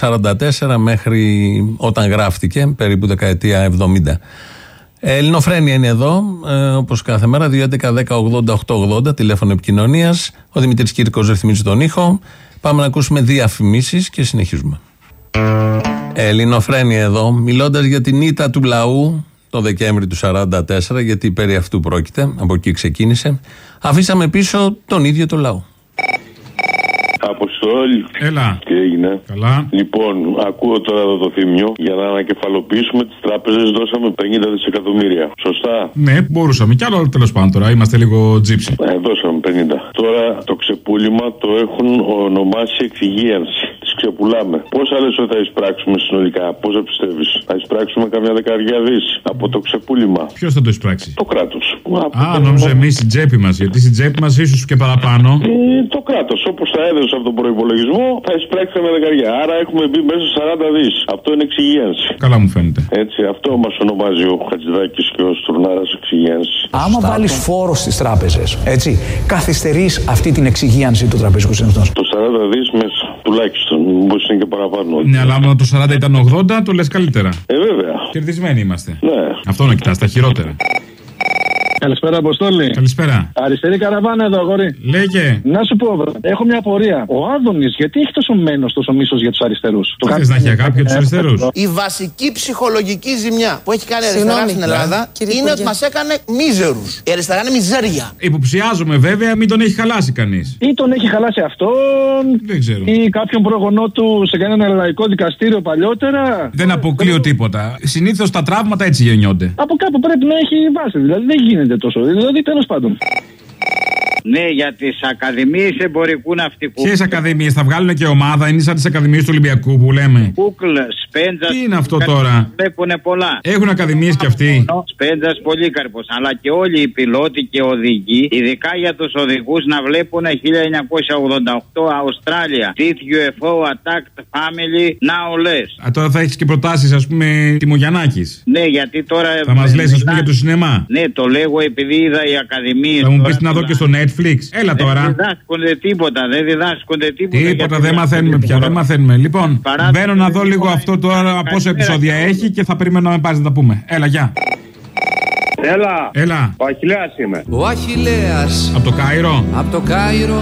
1944 μέχρι όταν γράφτηκε, περίπου δεκαετία 70. Ε, Ελληνοφρένια είναι εδώ, ε, όπως κάθε μέρα, 2.11.10.80.880, τηλέφωνο επικοινωνίας. Ο Δημητρή Κύρκος ρυθμίζει τον ήχο. Πάμε να ακούσουμε διαφημίσεις και συνεχίζουμε. Ελληνοφρένια εδώ, μιλώντας για την ήττα του λαού το Δεκέμβρη του 1944, γιατί περί αυτού πρόκειται, από εκεί ξεκίνησε. Αφήσαμε πίσω τον ίδιο το λαό. Αποστόλη. Έλα. Τι έγινε. Καλά. Λοιπόν, ακούω τώρα εδώ το θύμιο. Για να ανακεφαλοποιήσουμε τις τράπεζες, δώσαμε 50 δισεκατομμύρια. Σωστά; Ναι, μπορούσαμε κι άλλο τέλος πάντων τώρα. Είμαστε λίγο τζίψι. Ε, δώσαμε 50. Τώρα το ξεπούλημα το έχουν ονομάσει εξυγίανση. Τις ξεπουλάμε. Πόσα λε ότι θα εισπράξουμε συνολικά, πόσα πιστεύεις; Θα εισπράξουμε καμιά δεκαριά δις από το ξεπούλημα; Ποιος θα το εισπράξει; Το κράτος. Α, νόμιζα εμείς στην τσέπη μας. Γιατί στην τσέπη μας ίσως και παραπάνω. Ε, το κράτος, όπως θα έδωσε από τον προπολογισμό, θα εισπράξει καμιά δεκαριά. Άρα έχουμε μπει μέσα σε 40 δις. Αυτό είναι εξυγίανση. Καλά μου φαίνεται. Έτσι, αυτό μας ονομάζει ο Χατζηδάκης και ο Στουρνάρα εξυγίανση. Άμα βάλεις φόρο στις τράπεζες, έτσι, καθυστερείς αυτή την εξυγίανση του τραπεζικού συστήματο. Το 40 δις μέσα, τουλάχιστον. Μήπως είναι και παραπάνω. Ναι, αλλά άμα το 40 ήταν 80, το λες καλύτερα. Ε, βέβαια. Κερδισμένοι είμαστε. Ναι. Αυτό να κοιτάς, τα χειρότερα. Καλησπέρα, Αποστόλη. Καλησπέρα. Αριστερή καραβάνα εδώ, αγόρι. Λέγε. Να σου πω, βρε, έχω μια απορία. Ο Άδωνης, γιατί έχει τόσο μένος, τόσο μίσος για τους αριστερούς; Τι θες να έχει αγάπη για τους αριστερούς; Η βασική ψυχολογική ζημιά που έχει κάνει η Συγγνώμη. αριστερά στην Ελλάδα Κύριε είναι Υπουργέ. ότι μας έκανε μίζερους. Η αριστερά είναι μιζέρια. Υποψιάζομαι βέβαια μην τον έχει χαλάσει κανείς. Ή τον έχει χαλάσει αυτόν, Δεν ξέρω. ή κάποιον πρόγονό του σε κανένα λαϊκό δικαστήριο παλιότερα. Δεν αποκλείω τίποτα. Συνήθως τα τραύματα έτσι γεννιόνται. Από κάπου πρέπει να έχει βάση. Δηλαδή δεν γίνεται τόσο. Δηλαδή τέλος πάντων. Ναι, για τις ακαδημίες εμπορικού ναυτικού. Ποιες ακαδημίες θα βγάλουν και ομάδα, είναι σαν τις ακαδημίες του Ολυμπιακού που λέμε. Κούκλ, Σπέντζας. Τι είναι αυτό τώρα; Βλέπουν πολλά. Έχουν ακαδημίες κι αυτοί; Σπέντζας Πολύκαρπο. Αλλά και όλοι οι πιλότοι και οδηγοί, ειδικά για τους οδηγούς, να βλέπουν 1988 Αυστράλια. Teeth UFO Attacked Family Now Less. Α, τώρα θα έχεις και προτάσεις, ας πούμε, Τιμογιανάκη. Ναι, γιατί τώρα. Θα μας λες, ας πούμε, για το σινεμά. Ναι, το λέγω επειδή είδα οι ακαδημίες. Θα μου πεις να δω και στο Netflix. Έλα Δεν τώρα. διδάσκονται τίποτα, δεν διδάσκονται τίποτα. Τίποτα γιατί δεν μαθαίνουμε πια, δεν μαθαίνουμε. Λοιπόν, Παράδειγμα, μπαίνω να δω λίγο αυτό τώρα πόσα επεισόδια έχει και θα περιμένω να με πάρεις να τα πούμε. Έλα, γεια. Έλα. Έλα. Ο Αχιλέας είμαι. Ο Αχιλέας Από το Κάιρο. από το Κάιρο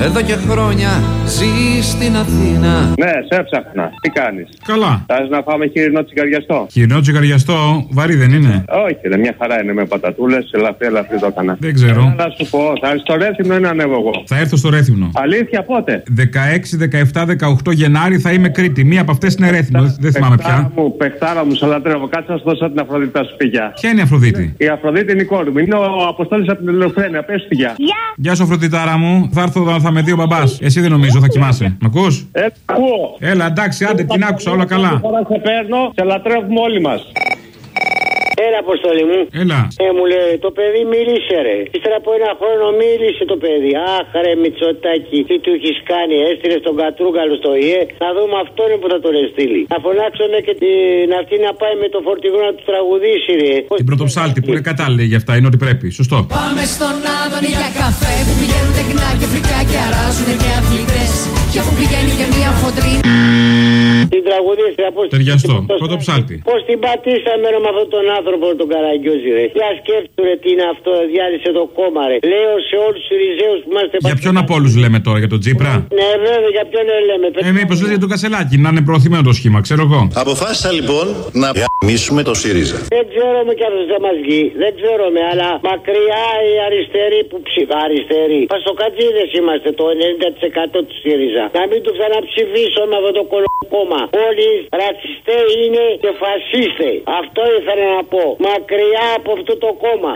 εδώ και χρόνια ζεις στην Αθήνα Ναι, σε έψαχνα. Τι κάνεις; Καλά. Θες να φάμε χοιρινό τσιγαριαστό; Χοιρινό τσιγαριαστό, βαρύ δεν είναι; Όχι, ρε, μια χαρά είναι με πατατούλες, ελαφρύ, ελαφρύ το έκανα. Δεν ξέρω. Έλα, Να σου πω, θα έρθεις στο Ρέθυμνο ή να ανέβω εγώ; Θα έρθω στο Ρέθυμνο. Αλήθεια πότε; 16, 17, 18 Γενάρη θα είμαι Κρήτη. Μία από αυτές είναι Ρέθυμνο. Δεν- Δεν θυμάμαι Παιχτάρα πια. μου, παιχτάρα μου, σε λατρεύω. Κάτσε να σου δώσω την Αφροδίτη σου πηγιά. Ποια είναι η Αφροδίτη; Η Αφροδίτη είναι η κόρη μου. Είναι ο Αποστόλης από την Ελληνοφρένεια. Πες του γεια. Γεια σου, Αφροδιτάρα μου. Θα έρθω, θα με δει ο μπαμπά. Εσύ δεν νομίζω, θα κοιμάσαι. Μ' ακούς; Ε, ακούω. Έλα, εντάξει, άντε, την άκουσα, όλα καλά. Τώρα σε παίρνω, σε λατρεύουμε όλοι μας. Έλα, Αποστολή μου. Έλα. Ε, μου λέει, το παιδί μίλησε, ρε. Ύστερα από ένα χρόνο μίλησε το παιδί. Αχ, ρε, Μητσοτάκη, τι του έχεις κάνει. Έστειλες τον Κατρούγκαλο στο ΙΕ. Να δούμε αυτόν που θα τον εστείλει. Να φωνάξουμε και την αυτή να πάει με το φορτηγό να του τραγουδήσει, ρε. Την πρωτοψάλτη που είναι κατάλληλη για αυτά, είναι ό,τι πρέπει. Σωστό. Πάμε στον Άδωνη για καφέ που πηγαίνουν τεκνά και φρικά και αράζουν και αθλητές και που πηγαίνει και μια φωτρή Την τραγουδίστρια, πώς Ταιριαστό. Πρωτοψάλτη. Πώς την πατήσαμε ρε, με αυτόν τον άνθρωπο τον Καραγκιόζη, ρε. Για σκέφτου, ρε, τι είναι αυτό, διάλυσε το κόμμα, ρε. Λέω σε όλους τους Ριζέου που είμαστε Για ποιον από όλους λέμε τώρα, για τον Τζίπρα; Ναι, βέβαια, για ποιον λέμε. Ε, μήπως λε για τον Κασελάκη, να είναι προωθημένο το σχήμα, ξέρω εγώ. Αποφάσισα λοιπόν να μίσουμε το ΣΥΡΙΖΑ. Δεν ξέρουμε κι αυτό θα μας βγει. Δεν ξέρουμε, αλλά μακριά οι αριστεροί που ψηφά. Αριστεροί. Παστοκατζίδε είμαστε το 90% του ΣΥΡΙΖΑ. Να μην του ξαναψηφίσω με αυτό το κολοκόμμα. Όλοι ρατσιστέ είναι και φασίστε. Αυτό ήθελα να πω. Μακριά από αυτό το κόμμα.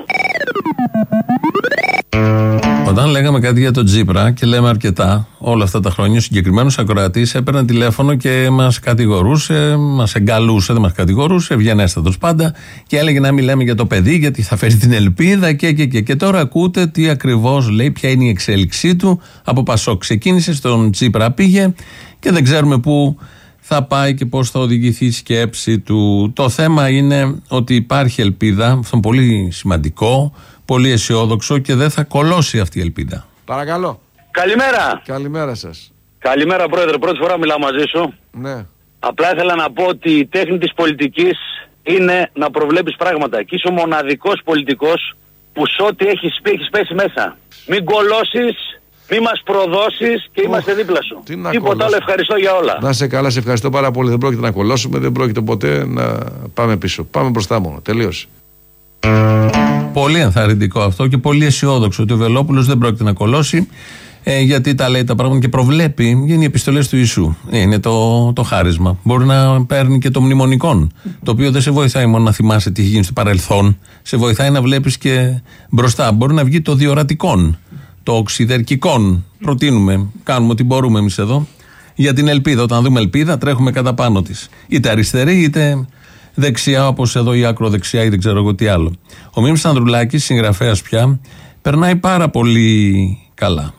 Όταν λέγαμε κάτι για τον Τζίπρα και λέμε αρκετά όλα αυτά τα χρόνια, ο συγκεκριμένος ακροατής έπαιρνε τηλέφωνο και μας κατηγορούσε, μας εγκαλούσε, δεν μας κατηγορούσε, ευγενέστατο πάντα και έλεγε να μην λέμε για το παιδί γιατί θα φέρει την ελπίδα και, και, και. Και τώρα ακούτε τι ακριβώς λέει, ποια είναι η εξέλιξή του. Από Πασό ξεκίνησε, στον Τζίπρα πήγε και δεν ξέρουμε πού θα πάει και πώς θα οδηγηθεί η σκέψη του. Το θέμα είναι ότι υπάρχει ελπίδα, αυτό είναι πολύ σημαντικό, πολύ αισιόδοξο και δεν θα κολώσει αυτή η ελπίδα. Παρακαλώ. Καλημέρα. Καλημέρα σας. Καλημέρα, Πρόεδρε. Πρώτη φορά μιλάω μαζί σου. Ναι. Απλά ήθελα να πω ότι η τέχνη της πολιτικής είναι να προβλέπεις πράγματα. Και είσαι ο μοναδικός πολιτικός που σε ό,τι έχεις πει έχεις πέσει μέσα. Μην κολώσεις, μην μας προδώσεις και είμαστε δίπλα σου. τι να Τίποτα κολλώσω. άλλο, ευχαριστώ για όλα. Να σε καλά, σε ευχαριστώ πάρα πολύ. Δεν πρόκειται να κολλώσουμε, δεν πρόκειται ποτέ να πάμε πίσω. Πάμε μπροστά μόνο. Τελείωσε. Πολύ ενθαρρυντικό αυτό και πολύ αισιόδοξο ότι ο Βελόπουλος δεν πρόκειται να κολώσει. Ε, γιατί τα λέει τα πράγματα και προβλέπει, είναι οι επιστολές του Ιησού. Ε, Είναι το, το χάρισμα. Μπορεί να παίρνει και το μνημονικών. Το οποίο δεν σε βοηθάει μόνο να θυμάσαι τι έχει γίνει στο παρελθόν. Σε βοηθάει να βλέπεις και μπροστά. Μπορεί να βγει το διορατικόν, το οξυδερκικόν. Προτείνουμε, κάνουμε ό,τι μπορούμε εμείς εδώ. Για την ελπίδα. Όταν δούμε ελπίδα, τρέχουμε κατά πάνω της. Είτε αριστερή, είτε δεξιά, όπως εδώ η ακροδεξιά ή δεν ξέρω εγώ τι άλλο. Ο Μίμης Ανδρουλάκης, συγγραφέας πια, περνάει πάρα πολύ καλά.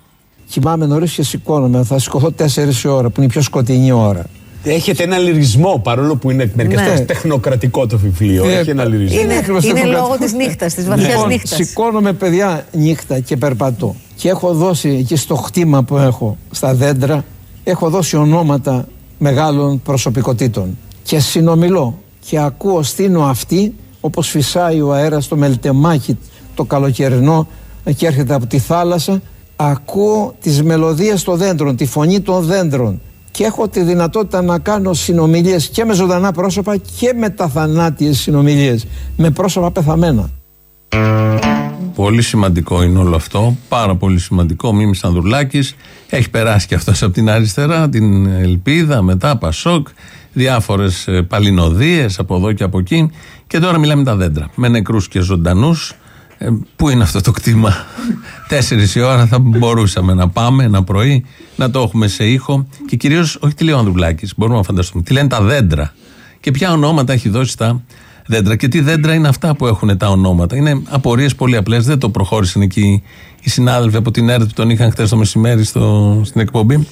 Κοιμάμαι νωρίς και σηκώνομαι. Θα σηκωθώ 4 η ώρα, που είναι η πιο σκοτεινή ώρα. Έχετε ένα λυρισμό παρόλο που είναι μερικές Ναι. φορές τεχνοκρατικό το βιβλίο. Ε, Έχει ένα λυρισμό. είναι ακριβώς είναι τεχνοκρατικό. λόγω της νύχτας, της βαθιάς Λοιπόν, νύχτας. Σηκώνομαι, παιδιά, νύχτα και περπατώ. Και έχω δώσει εκεί στο χτήμα που έχω στα δέντρα, έχω δώσει ονόματα μεγάλων προσωπικότητων. Και συνομιλώ και ακούω στείνω αυτή, όπως φυσάει ο αέρας στο μελτεμάχι το καλοκαιρινό και έρχεται από τη θάλασσα, ακούω τις μελωδίες των δέντρων, τη φωνή των δέντρων και έχω τη δυνατότητα να κάνω συνομιλίες και με ζωντανά πρόσωπα και με τα θανάτιες συνομιλίες με πρόσωπα πεθαμένα. Πολύ σημαντικό είναι όλο αυτό. Πάρα πολύ σημαντικό. Ο Μίμης Ανδρουλάκης έχει περάσει και αυτός από την αριστερά, την Ελπίδα, μετά Πασόκ, διάφορες ε, παλινοδίες από εδώ και από εκεί. Και τώρα μιλάμε τα δέντρα. Με νεκρούς και ζωντανούς Ε, πού είναι αυτό το κτήμα; Τέσσερις η ώρα θα μπορούσαμε να πάμε ένα πρωί, να το έχουμε σε ήχο. Και κυρίως, όχι τι λέει ο Ανδρουλάκης, μπορούμε να φανταστούμε. Τι λένε τα δέντρα. Και ποια ονόματα έχει δώσει τα δέντρα. Και τι δέντρα είναι αυτά που έχουν τα ονόματα. Είναι απορίες πολύ απλές. Δεν το προχώρησαν εκεί οι συνάδελφοι από την ΕΡΤ που τον είχαν χθες το μεσημέρι στο, στην εκπομπή.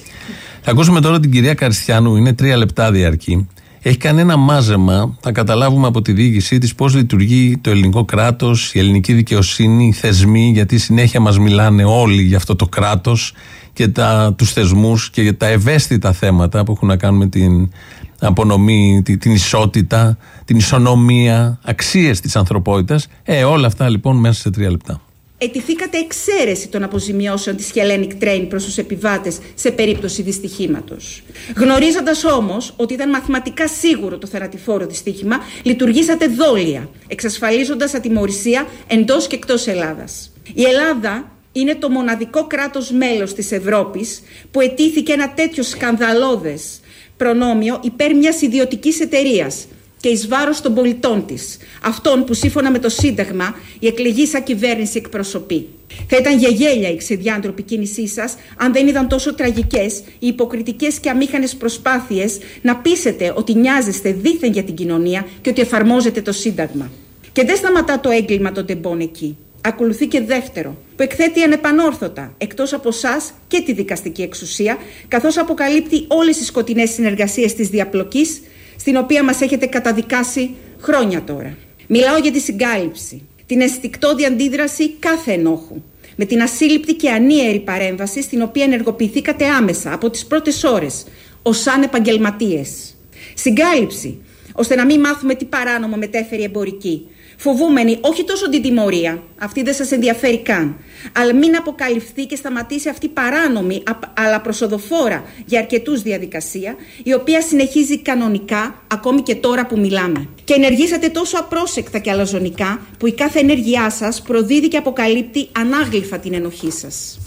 Θα ακούσουμε τώρα την κυρία Καριστιανού. Είναι τρία λεπτά διαρκή. Έχει κάνει ένα μάζεμα, θα καταλάβουμε από τη διοίκησή της πώς λειτουργεί το ελληνικό κράτος, η ελληνική δικαιοσύνη, οι θεσμοί, γιατί συνέχεια μας μιλάνε όλοι για αυτό το κράτος και τα, τους θεσμούς και τα ευαίσθητα θέματα που έχουν να κάνουν με την απονομή, την, την ισότητα, την ισονομία, αξίες της ανθρωπότητας. Ε, όλα αυτά λοιπόν μέσα σε τρία λεπτά. Ετηθήκατε εξαίρεση των αποζημιώσεων της Hellenic Train προς τους επιβάτες σε περίπτωση δυστυχήματος. Γνωρίζοντας όμως ότι ήταν μαθηματικά σίγουρο το θανατηφόρο δυστύχημα, λειτουργήσατε δόλια, εξασφαλίζοντας ατιμορρησία εντός και εκτός Ελλάδας. Η Ελλάδα είναι το μοναδικό κράτος μέλος της Ευρώπης που ετήθηκε ένα τέτοιο σκανδαλώδες προνόμιο υπέρ μιας ιδιωτικής εταιρείας και εις βάρος των πολιτών της, αυτών που σύμφωνα με το Σύνταγμα η εκλεγήσα κυβέρνηση εκπροσωπεί. Θα ήταν για γέλια η ξεδιάντροπη κίνησής σας αν δεν ήταν τόσο τραγικές οι υποκριτικές και αμήχανες προσπάθειες να πείσετε ότι νοιάζεστε δίθεν για την κοινωνία και ότι εφαρμόζετε το Σύνταγμα. Και δεν σταματά το έγκλημα των τεμπών εκεί. Ακολουθεί και δεύτερο, που εκθέτει ανεπανόρθωτα εκτός από εσά και τη δικαστική εξουσία, καθώς αποκαλύπτει όλες τις σκοτεινές συνεργασίες της διαπλοκής, στην οποία μας έχετε καταδικάσει χρόνια τώρα. Μιλάω για τη συγκάλυψη, την αισθηκτόδη αντίδραση κάθε ενόχου, με την ασύλληπτη και ανίερη παρέμβαση στην οποία ενεργοποιηθήκατε άμεσα από τις πρώτες ώρες, ως σαν επαγγελματίες. Συγκάλυψη, ώστε να μην μάθουμε τι παράνομο μετέφερε η εμπορική, Φοβούμενοι όχι τόσο την τιμωρία, αυτή δεν σας ενδιαφέρει καν, αλλά μην αποκαλυφθεί και σταματήσει αυτή παράνομη αλλά προσοδοφόρα για αρκετούς διαδικασία, η οποία συνεχίζει κανονικά ακόμη και τώρα που μιλάμε. Και ενεργήσατε τόσο απρόσεκτα και αλαζονικά που η κάθε ενέργειά σας προδίδει και αποκαλύπτει ανάγλυφα την ενοχή σας.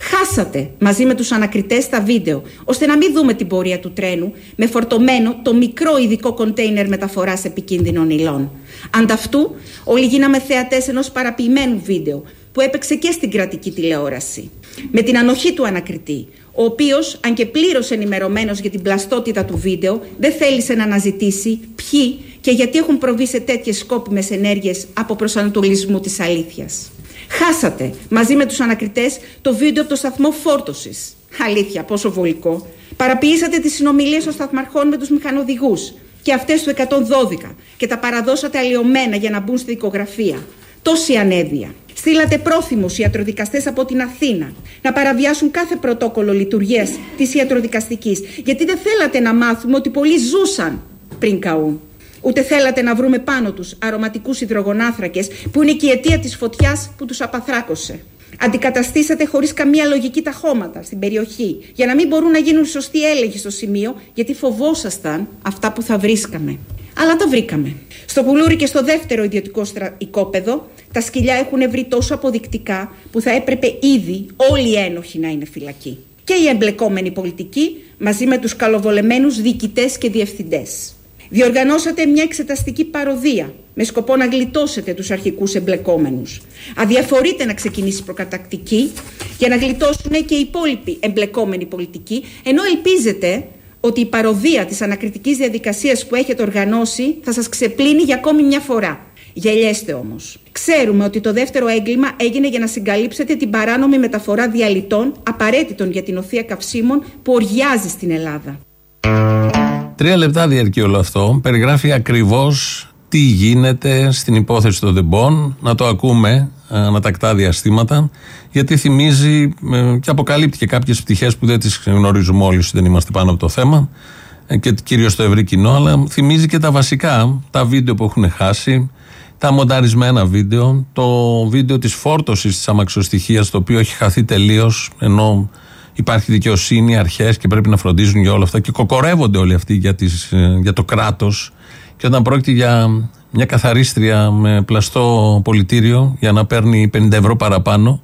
Χάσατε μαζί με τους ανακριτές τα βίντεο, ώστε να μην δούμε την πορεία του τρένου με φορτωμένο το μικρό ειδικό κοντέινερ μεταφοράς επικίνδυνων υλών. Ανταυτού, όλοι γίναμε θεατές ενός παραποιημένου βίντεο που έπαιξε και στην κρατική τηλεόραση. Με την ανοχή του ανακριτή, ο οποίος, αν και πλήρως ενημερωμένος για την πλαστότητα του βίντεο, δεν θέλησε να αναζητήσει ποιοι και γιατί έχουν προβεί σε τέτοιες σκόπιμες ενέργειες από προσανατολισμού της αλήθειας. Χάσατε μαζί με τους ανακριτές το βίντεο από το σταθμό φόρτωσης. Αλήθεια, πόσο βολικό. Παραποιήσατε τις συνομιλίες των σταθμαρχών με τους μηχανοδηγούς και αυτές του 112 και τα παραδώσατε αλλοιωμένα για να μπουν στη δικογραφία. Τόση ανέδεια. Στείλατε πρόθυμους ιατροδικαστές από την Αθήνα να παραβιάσουν κάθε πρωτόκολλο λειτουργίας της ιατροδικαστικής γιατί δεν θέλατε να μάθουμε ότι πολλοί ζούσαν πριν καούν. Ούτε θέλατε να βρούμε πάνω τους αρωματικούς υδρογονάθρακες που είναι και η αιτία της φωτιάς που τους απαθράκωσε. Αντικαταστήσατε χωρίς καμία λογική τα χώματα στην περιοχή για να μην μπορούν να γίνουν σωστοί έλεγχοι στο σημείο γιατί φοβόσασταν αυτά που θα βρίσκαμε. Αλλά τα βρήκαμε. Στο Πουλούρι και στο δεύτερο ιδιωτικό οικόπεδο τα σκυλιά έχουν βρει τόσο αποδεικτικά που θα έπρεπε ήδη όλοι οι ένοχοι να είναι φυλακοί. Και οι εμπλεκόμενοι πολιτικοί μαζί με τους καλοβολεμένους διοικητές και διευθυντές. Διοργανώσατε μια εξεταστική παροδία με σκοπό να γλιτώσετε τους αρχικούς εμπλεκόμενους. Αδιαφορείτε να ξεκινήσει προκατακτική για να γλιτώσουν και οι υπόλοιποι εμπλεκόμενοι πολιτικοί, ενώ ελπίζετε ότι η παροδία της ανακριτικής διαδικασίας που έχετε οργανώσει θα σας ξεπλύνει για ακόμη μια φορά. Γελιέστε όμως. Ξέρουμε ότι το δεύτερο έγκλημα έγινε για να συγκαλύψετε την παράνομη μεταφορά διαλυτών απαραίτητων για την οθεία καυσίμων που οργιάζει στην Ελλάδα. Τρία λεπτά διαρκεί όλο αυτό. Περιγράφει ακριβώς τι γίνεται στην υπόθεση των δεμπών. Να το ακούμε ε, ανατακτά διαστήματα. Γιατί θυμίζει ε, και αποκαλύπτει και κάποιες πτυχές που δεν τις γνωρίζουμε όλοι όσοι δεν είμαστε πάνω από το θέμα. Ε, και κυρίως το ευρύ κοινό. Αλλά θυμίζει και τα βασικά. Τα βίντεο που έχουν χάσει. Τα μονταρισμένα βίντεο. Το βίντεο της φόρτωσης της αμαξοστοιχίας, το οποίο έχει χαθεί τελείως. Ενώ υπάρχει δικαιοσύνη, αρχές και πρέπει να φροντίζουν για όλα αυτά και κοκορεύονται όλοι αυτοί για, τις, ε, για το κράτος. Και όταν πρόκειται για μια καθαρίστρια με πλαστό πολιτήριο για να παίρνει 50 ευρώ παραπάνω,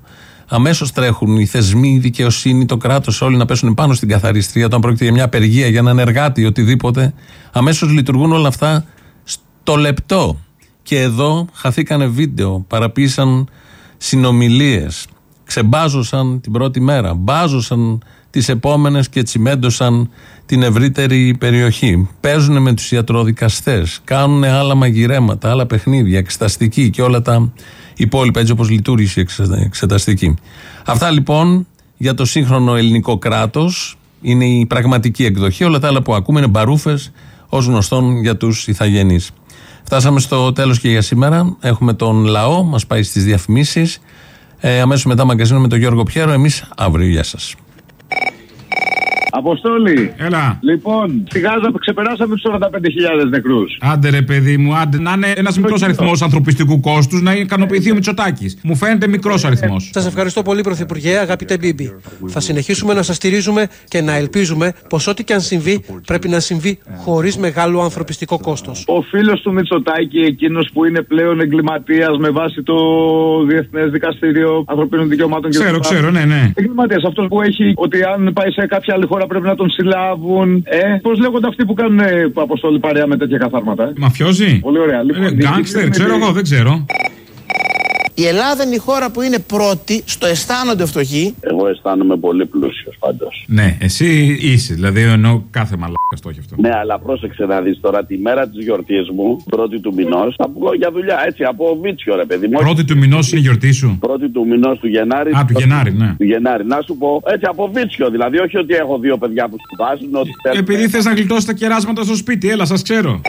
αμέσως τρέχουν οι θεσμοί, η δικαιοσύνη, το κράτος, όλοι να πέσουν πάνω στην καθαρίστρια. Όταν πρόκειται για μια απεργία, για έναν εργάτη, οτιδήποτε, αμέσως λειτουργούν όλα αυτά στο λεπτό. Και εδώ χαθήκανε βίντεο, παραποίησαν συνομιλίες, ξεμπάζωσαν την πρώτη μέρα, μπάζωσαν τις επόμενες και τσιμέντωσαν την ευρύτερη περιοχή. Παίζουν με τους ιατροδικαστές, κάνουν άλλα μαγειρέματα, άλλα παιχνίδια, εξεταστική και όλα τα υπόλοιπα, έτσι όπως λειτουργήσε η εξεταστική. Αυτά λοιπόν για το σύγχρονο ελληνικό κράτος είναι η πραγματική εκδοχή. Όλα τα άλλα που ακούμε είναι μπαρούφες, ως γνωστόν για τους ηθαγενείς. Φτάσαμε στο τέλος και για σήμερα. Έχουμε τον λαό, μας πάει στις διαφημίσεις. Ε, Αμέσως μετά μαγκαζίνο με τον Γιώργο Πιέρο. Εμείς αύριο. Γεια σας. Αποστόλη. Έλα. Λοιπόν, στη Γάζα ξεπεράσαμε τους 45.000 νεκρούς. Άντε ρε παιδί μου, άντε να είναι ένας μικρός αριθμός ανθρωπιστικού κόστους να ικανοποιηθεί ο Μητσοτάκης. Μου φαίνεται μικρός αριθμός. Σας ευχαριστώ πολύ, Πρωθυπουργέ, αγαπητέ Μπίμπι. Θα συνεχίσουμε να σας στηρίζουμε και να ελπίζουμε πως ό,τι και αν συμβεί πρέπει να συμβεί χωρίς μεγάλο ανθρωπιστικό κόστος. Ο φίλος του Μητσοτάκη, εκείνος που είναι πλέον εγκληματίας με βάση το Διεθνές Δικαστήριο Ανθρωπίνων Δικαιωμάτων και Ξέρω, ξέρω, ναι, ναι. Εγκληματίας, αυτός που έχει ότι αν πάει σε κάποια άλλη χώρα πρέπει να τον συλλάβουν. Ε, πώς λέγονται αυτοί που κάνουν ε, αποστολή παρέα με τέτοια καθάρματα. Ε; Μαφιόζη. Πολύ ωραία. Λοιπόν, Ε, Γκάγκστερ, ξέρω εγώ, δεν ξέρω. Η Ελλάδα είναι η χώρα που είναι πρώτη στο αισθάνονται φτωχοί. Εγώ αισθάνομαι πολύ πλούσιος πάντως. Ναι, εσύ είσαι, δηλαδή εννοώ κάθε μαλάκα το έχει αυτό. Ναι, αλλά πρόσεξε να δεις τώρα τη μέρα της γιορτής μου, πρώτη του μηνός, θα βγω για δουλειά έτσι από Βίτσιο, ρε παιδί μου. Πρώτη του μηνός είναι η γιορτή σου; Πρώτη του μηνός του Γενάρη. Α, του Γενάρη, ναι. Του Γενάρη. Να σου πω έτσι από Βίτσιο, δηλαδή όχι ότι έχω δύο παιδιά που σπουδάζουν. Ότι θέλουν- Επειδή θες να γλιτώσεις τα κεράσματα στο σπίτι, έλα, σας ξέρω.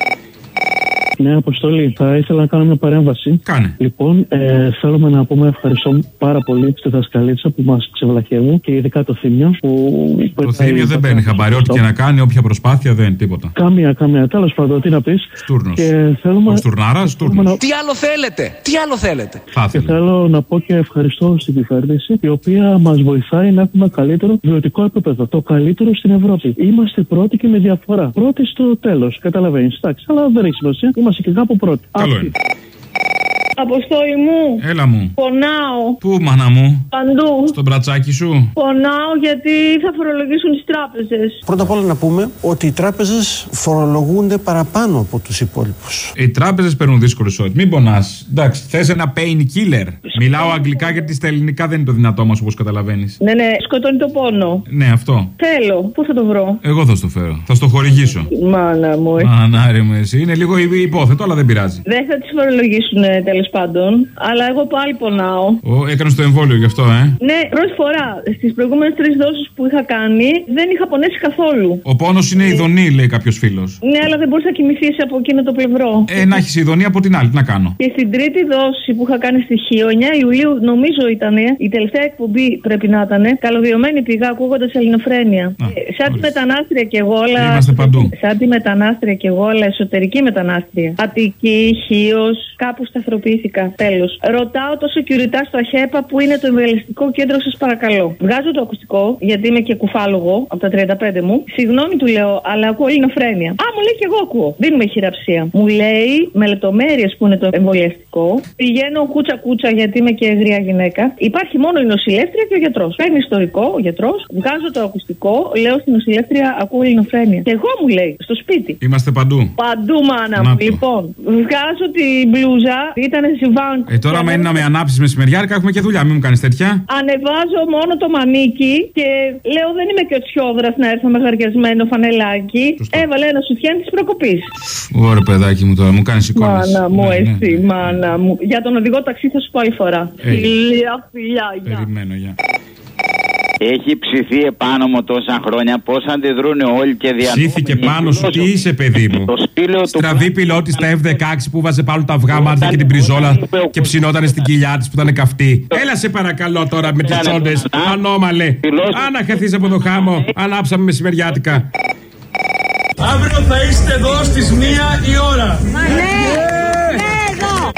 Ναι, Αποστολή, θα ήθελα να κάνω μια παρέμβαση. Κάνε. Λοιπόν, ε, θέλουμε να πούμε ευχαριστώ πάρα πολύ στη δασκαλίτσα που μας ξεβλαχεύει και ειδικά το θύμιο. Που Το θύμιο δεν παίρνει χαμπάρι. Ό,τι και να κάνει, όποια προσπάθεια δεν είναι τίποτα. Κάμια, κάμια. Τέλος πάντων, τι να πεις. Στούρνος. Και θέλουμε. Ο Στουρνάρας, Στούρνος. Τι άλλο θέλετε, τι άλλο θέλετε. Θα Και θέλω να πω και ευχαριστώ στην κυβέρνηση, η οποία μας βοηθάει να έχουμε καλύτερο βιωτικό επίπεδο. Το καλύτερο στην Ευρώπη. Είμαστε πρώτοι και με διαφορά. Πρώτοι στο τέλος. Καταλαβαίνεις. Εντάξει, αλλά δεν έχει σημασία. Είμαστε και κάπου πρώτοι. Καλό Αυτή. είναι. Αποστόλη μου. Έλα μου. Πονάω. Πού, μάνα μου; Παντού. Στο μπρατσάκι σου; Πονάω γιατί θα φορολογήσουν τις τράπεζες. Πρώτα απ' όλα να πούμε ότι οι τράπεζες φορολογούνται παραπάνω από τους υπόλοιπους. Οι τράπεζες παίρνουν δύσκολε ώρε. Μην πονάς. Εντάξει, θες ένα pain killer. Μιλάω αγγλικά γιατί στα ελληνικά δεν είναι το δυνατό μας όπως καταλαβαίνεις. Ναι, ναι, σκοτώνει το πόνο. Ναι, αυτό. Θέλω. Πού θα το βρω; Εγώ θα στο φέρω. Θα στο χορηγήσω. Μάνα μου. ε. Μανάρι μου, εσύ. Είναι λίγο υ- υπόθετο, αλλά δεν πειράζει. Δεν θα τις φορολογήσουν τέλος πάντων. Αλλά εγώ πάλι πονάω. Ο, έκανες το εμβόλιο γι' αυτό, ε; Ναι, πρώτη φορά. Στις προηγούμενες τρεις δόσεις που είχα κάνει δεν είχα πονέσει καθόλου. Ο πόνος είναι ειδονή, λέει κάποιος φίλος. Ναι, αλλά δεν μπορούσα να κοιμηθείς από εκείνο το πλευρό. Ε, να έχεις ειδονή από την άλλη, τι να κάνω; Και στην τρίτη δόση που είχα κάνει στοιχείο, 9 Ιουλίου, νομίζω ήταν, η τελευταία εκπομπή πρέπει να ήταν, καλωδιωμένη πηγά ακούγοντας ελληνοφρένεια. Ε, σαν τη μετανάστρια κι εγώ, αλλά. Είμαστε παντού. Σαν τη μετανάστρια κι εγώ, αλλά εσωτερική μετανάστρια. Αττική, Χίος, κάπου σταθεροποιήθηκα. Τέλος. Ρωτάω το security στο ΑΧΕΠΑ που είναι το εμβελιστικό κέντρο, σας παρακαλώ. Βγάζω το ακουστικό, γιατί είμαι και κουφάλογο από τα 35 μου. Συγγνώμη, του λέω, αλλά ακούω ελληνοφρένεια. Α, μου λέει και εγώ ακούω. Δίνουμε χειραψία. Μου λέει με λεπτομέρειες που είναι το εμβολιαστικό. Πηγαίνω κούτσα-κούτσα γιατί είμαι και ευρεία γυναίκα. Υπάρχει μόνο η νοσηλεύτρια και ο γιατρός. Παίρνει ιστορικό ο γιατρός, βγάζω το ακουστικό, λέω στην νοσηλεύτρια ακούω ελληνοφρένεια. Και εγώ μου λέει στο σπίτι. Είμαστε παντού. Παντού, μάνα Να μου. το. Λοιπόν, βγάζω την μπλούζα, ήταν συμβάν. Ε, τώρα, άμα είναι να με ανάψεις μεσημεριάρικα, έχουμε και δουλειά. Μην μου κάνεις τέτοια. Ανεβάζω μόνο το μανίκι και λέω δεν είμαι και ο τσιόδρας να έρθω με γαριασμένο φανελάκι. Έβαλε ένα σουτιέν της προκοπής. Ωραία, παιδάκι μου τώρα, μου κάνεις εικόνες. Μάνα μου, εσύ, μάνα μου. Για τον οδηγό ταξί θα σου πω άλλη φορά. Ε. Φιλιά, φιλιά, γεια. Περιμένω, για. Έχει ψηθεί επάνω μου τόσα χρόνια. Πώς αντιδρούν όλοι και διανύουν. Ψήθηκε πάνω σου, τι είσαι, παιδί μου; σπήλαιο του. Στραβή πιλότης στα F16 που βάζε πάνω τα αυγά, μάτια και την πριζόλα και ψινόταν στην κοιλιά της που ήταν καυτή. Έλα σε παρακαλώ τώρα με τις τσόντες. Ανώμαλε. Άνα χαθείς από το χάμο, ανάψαμε μεσημεριάτικα. Αύριο θα είστε εδώ στις μία η ώρα. Ναι, ναι, εδώ.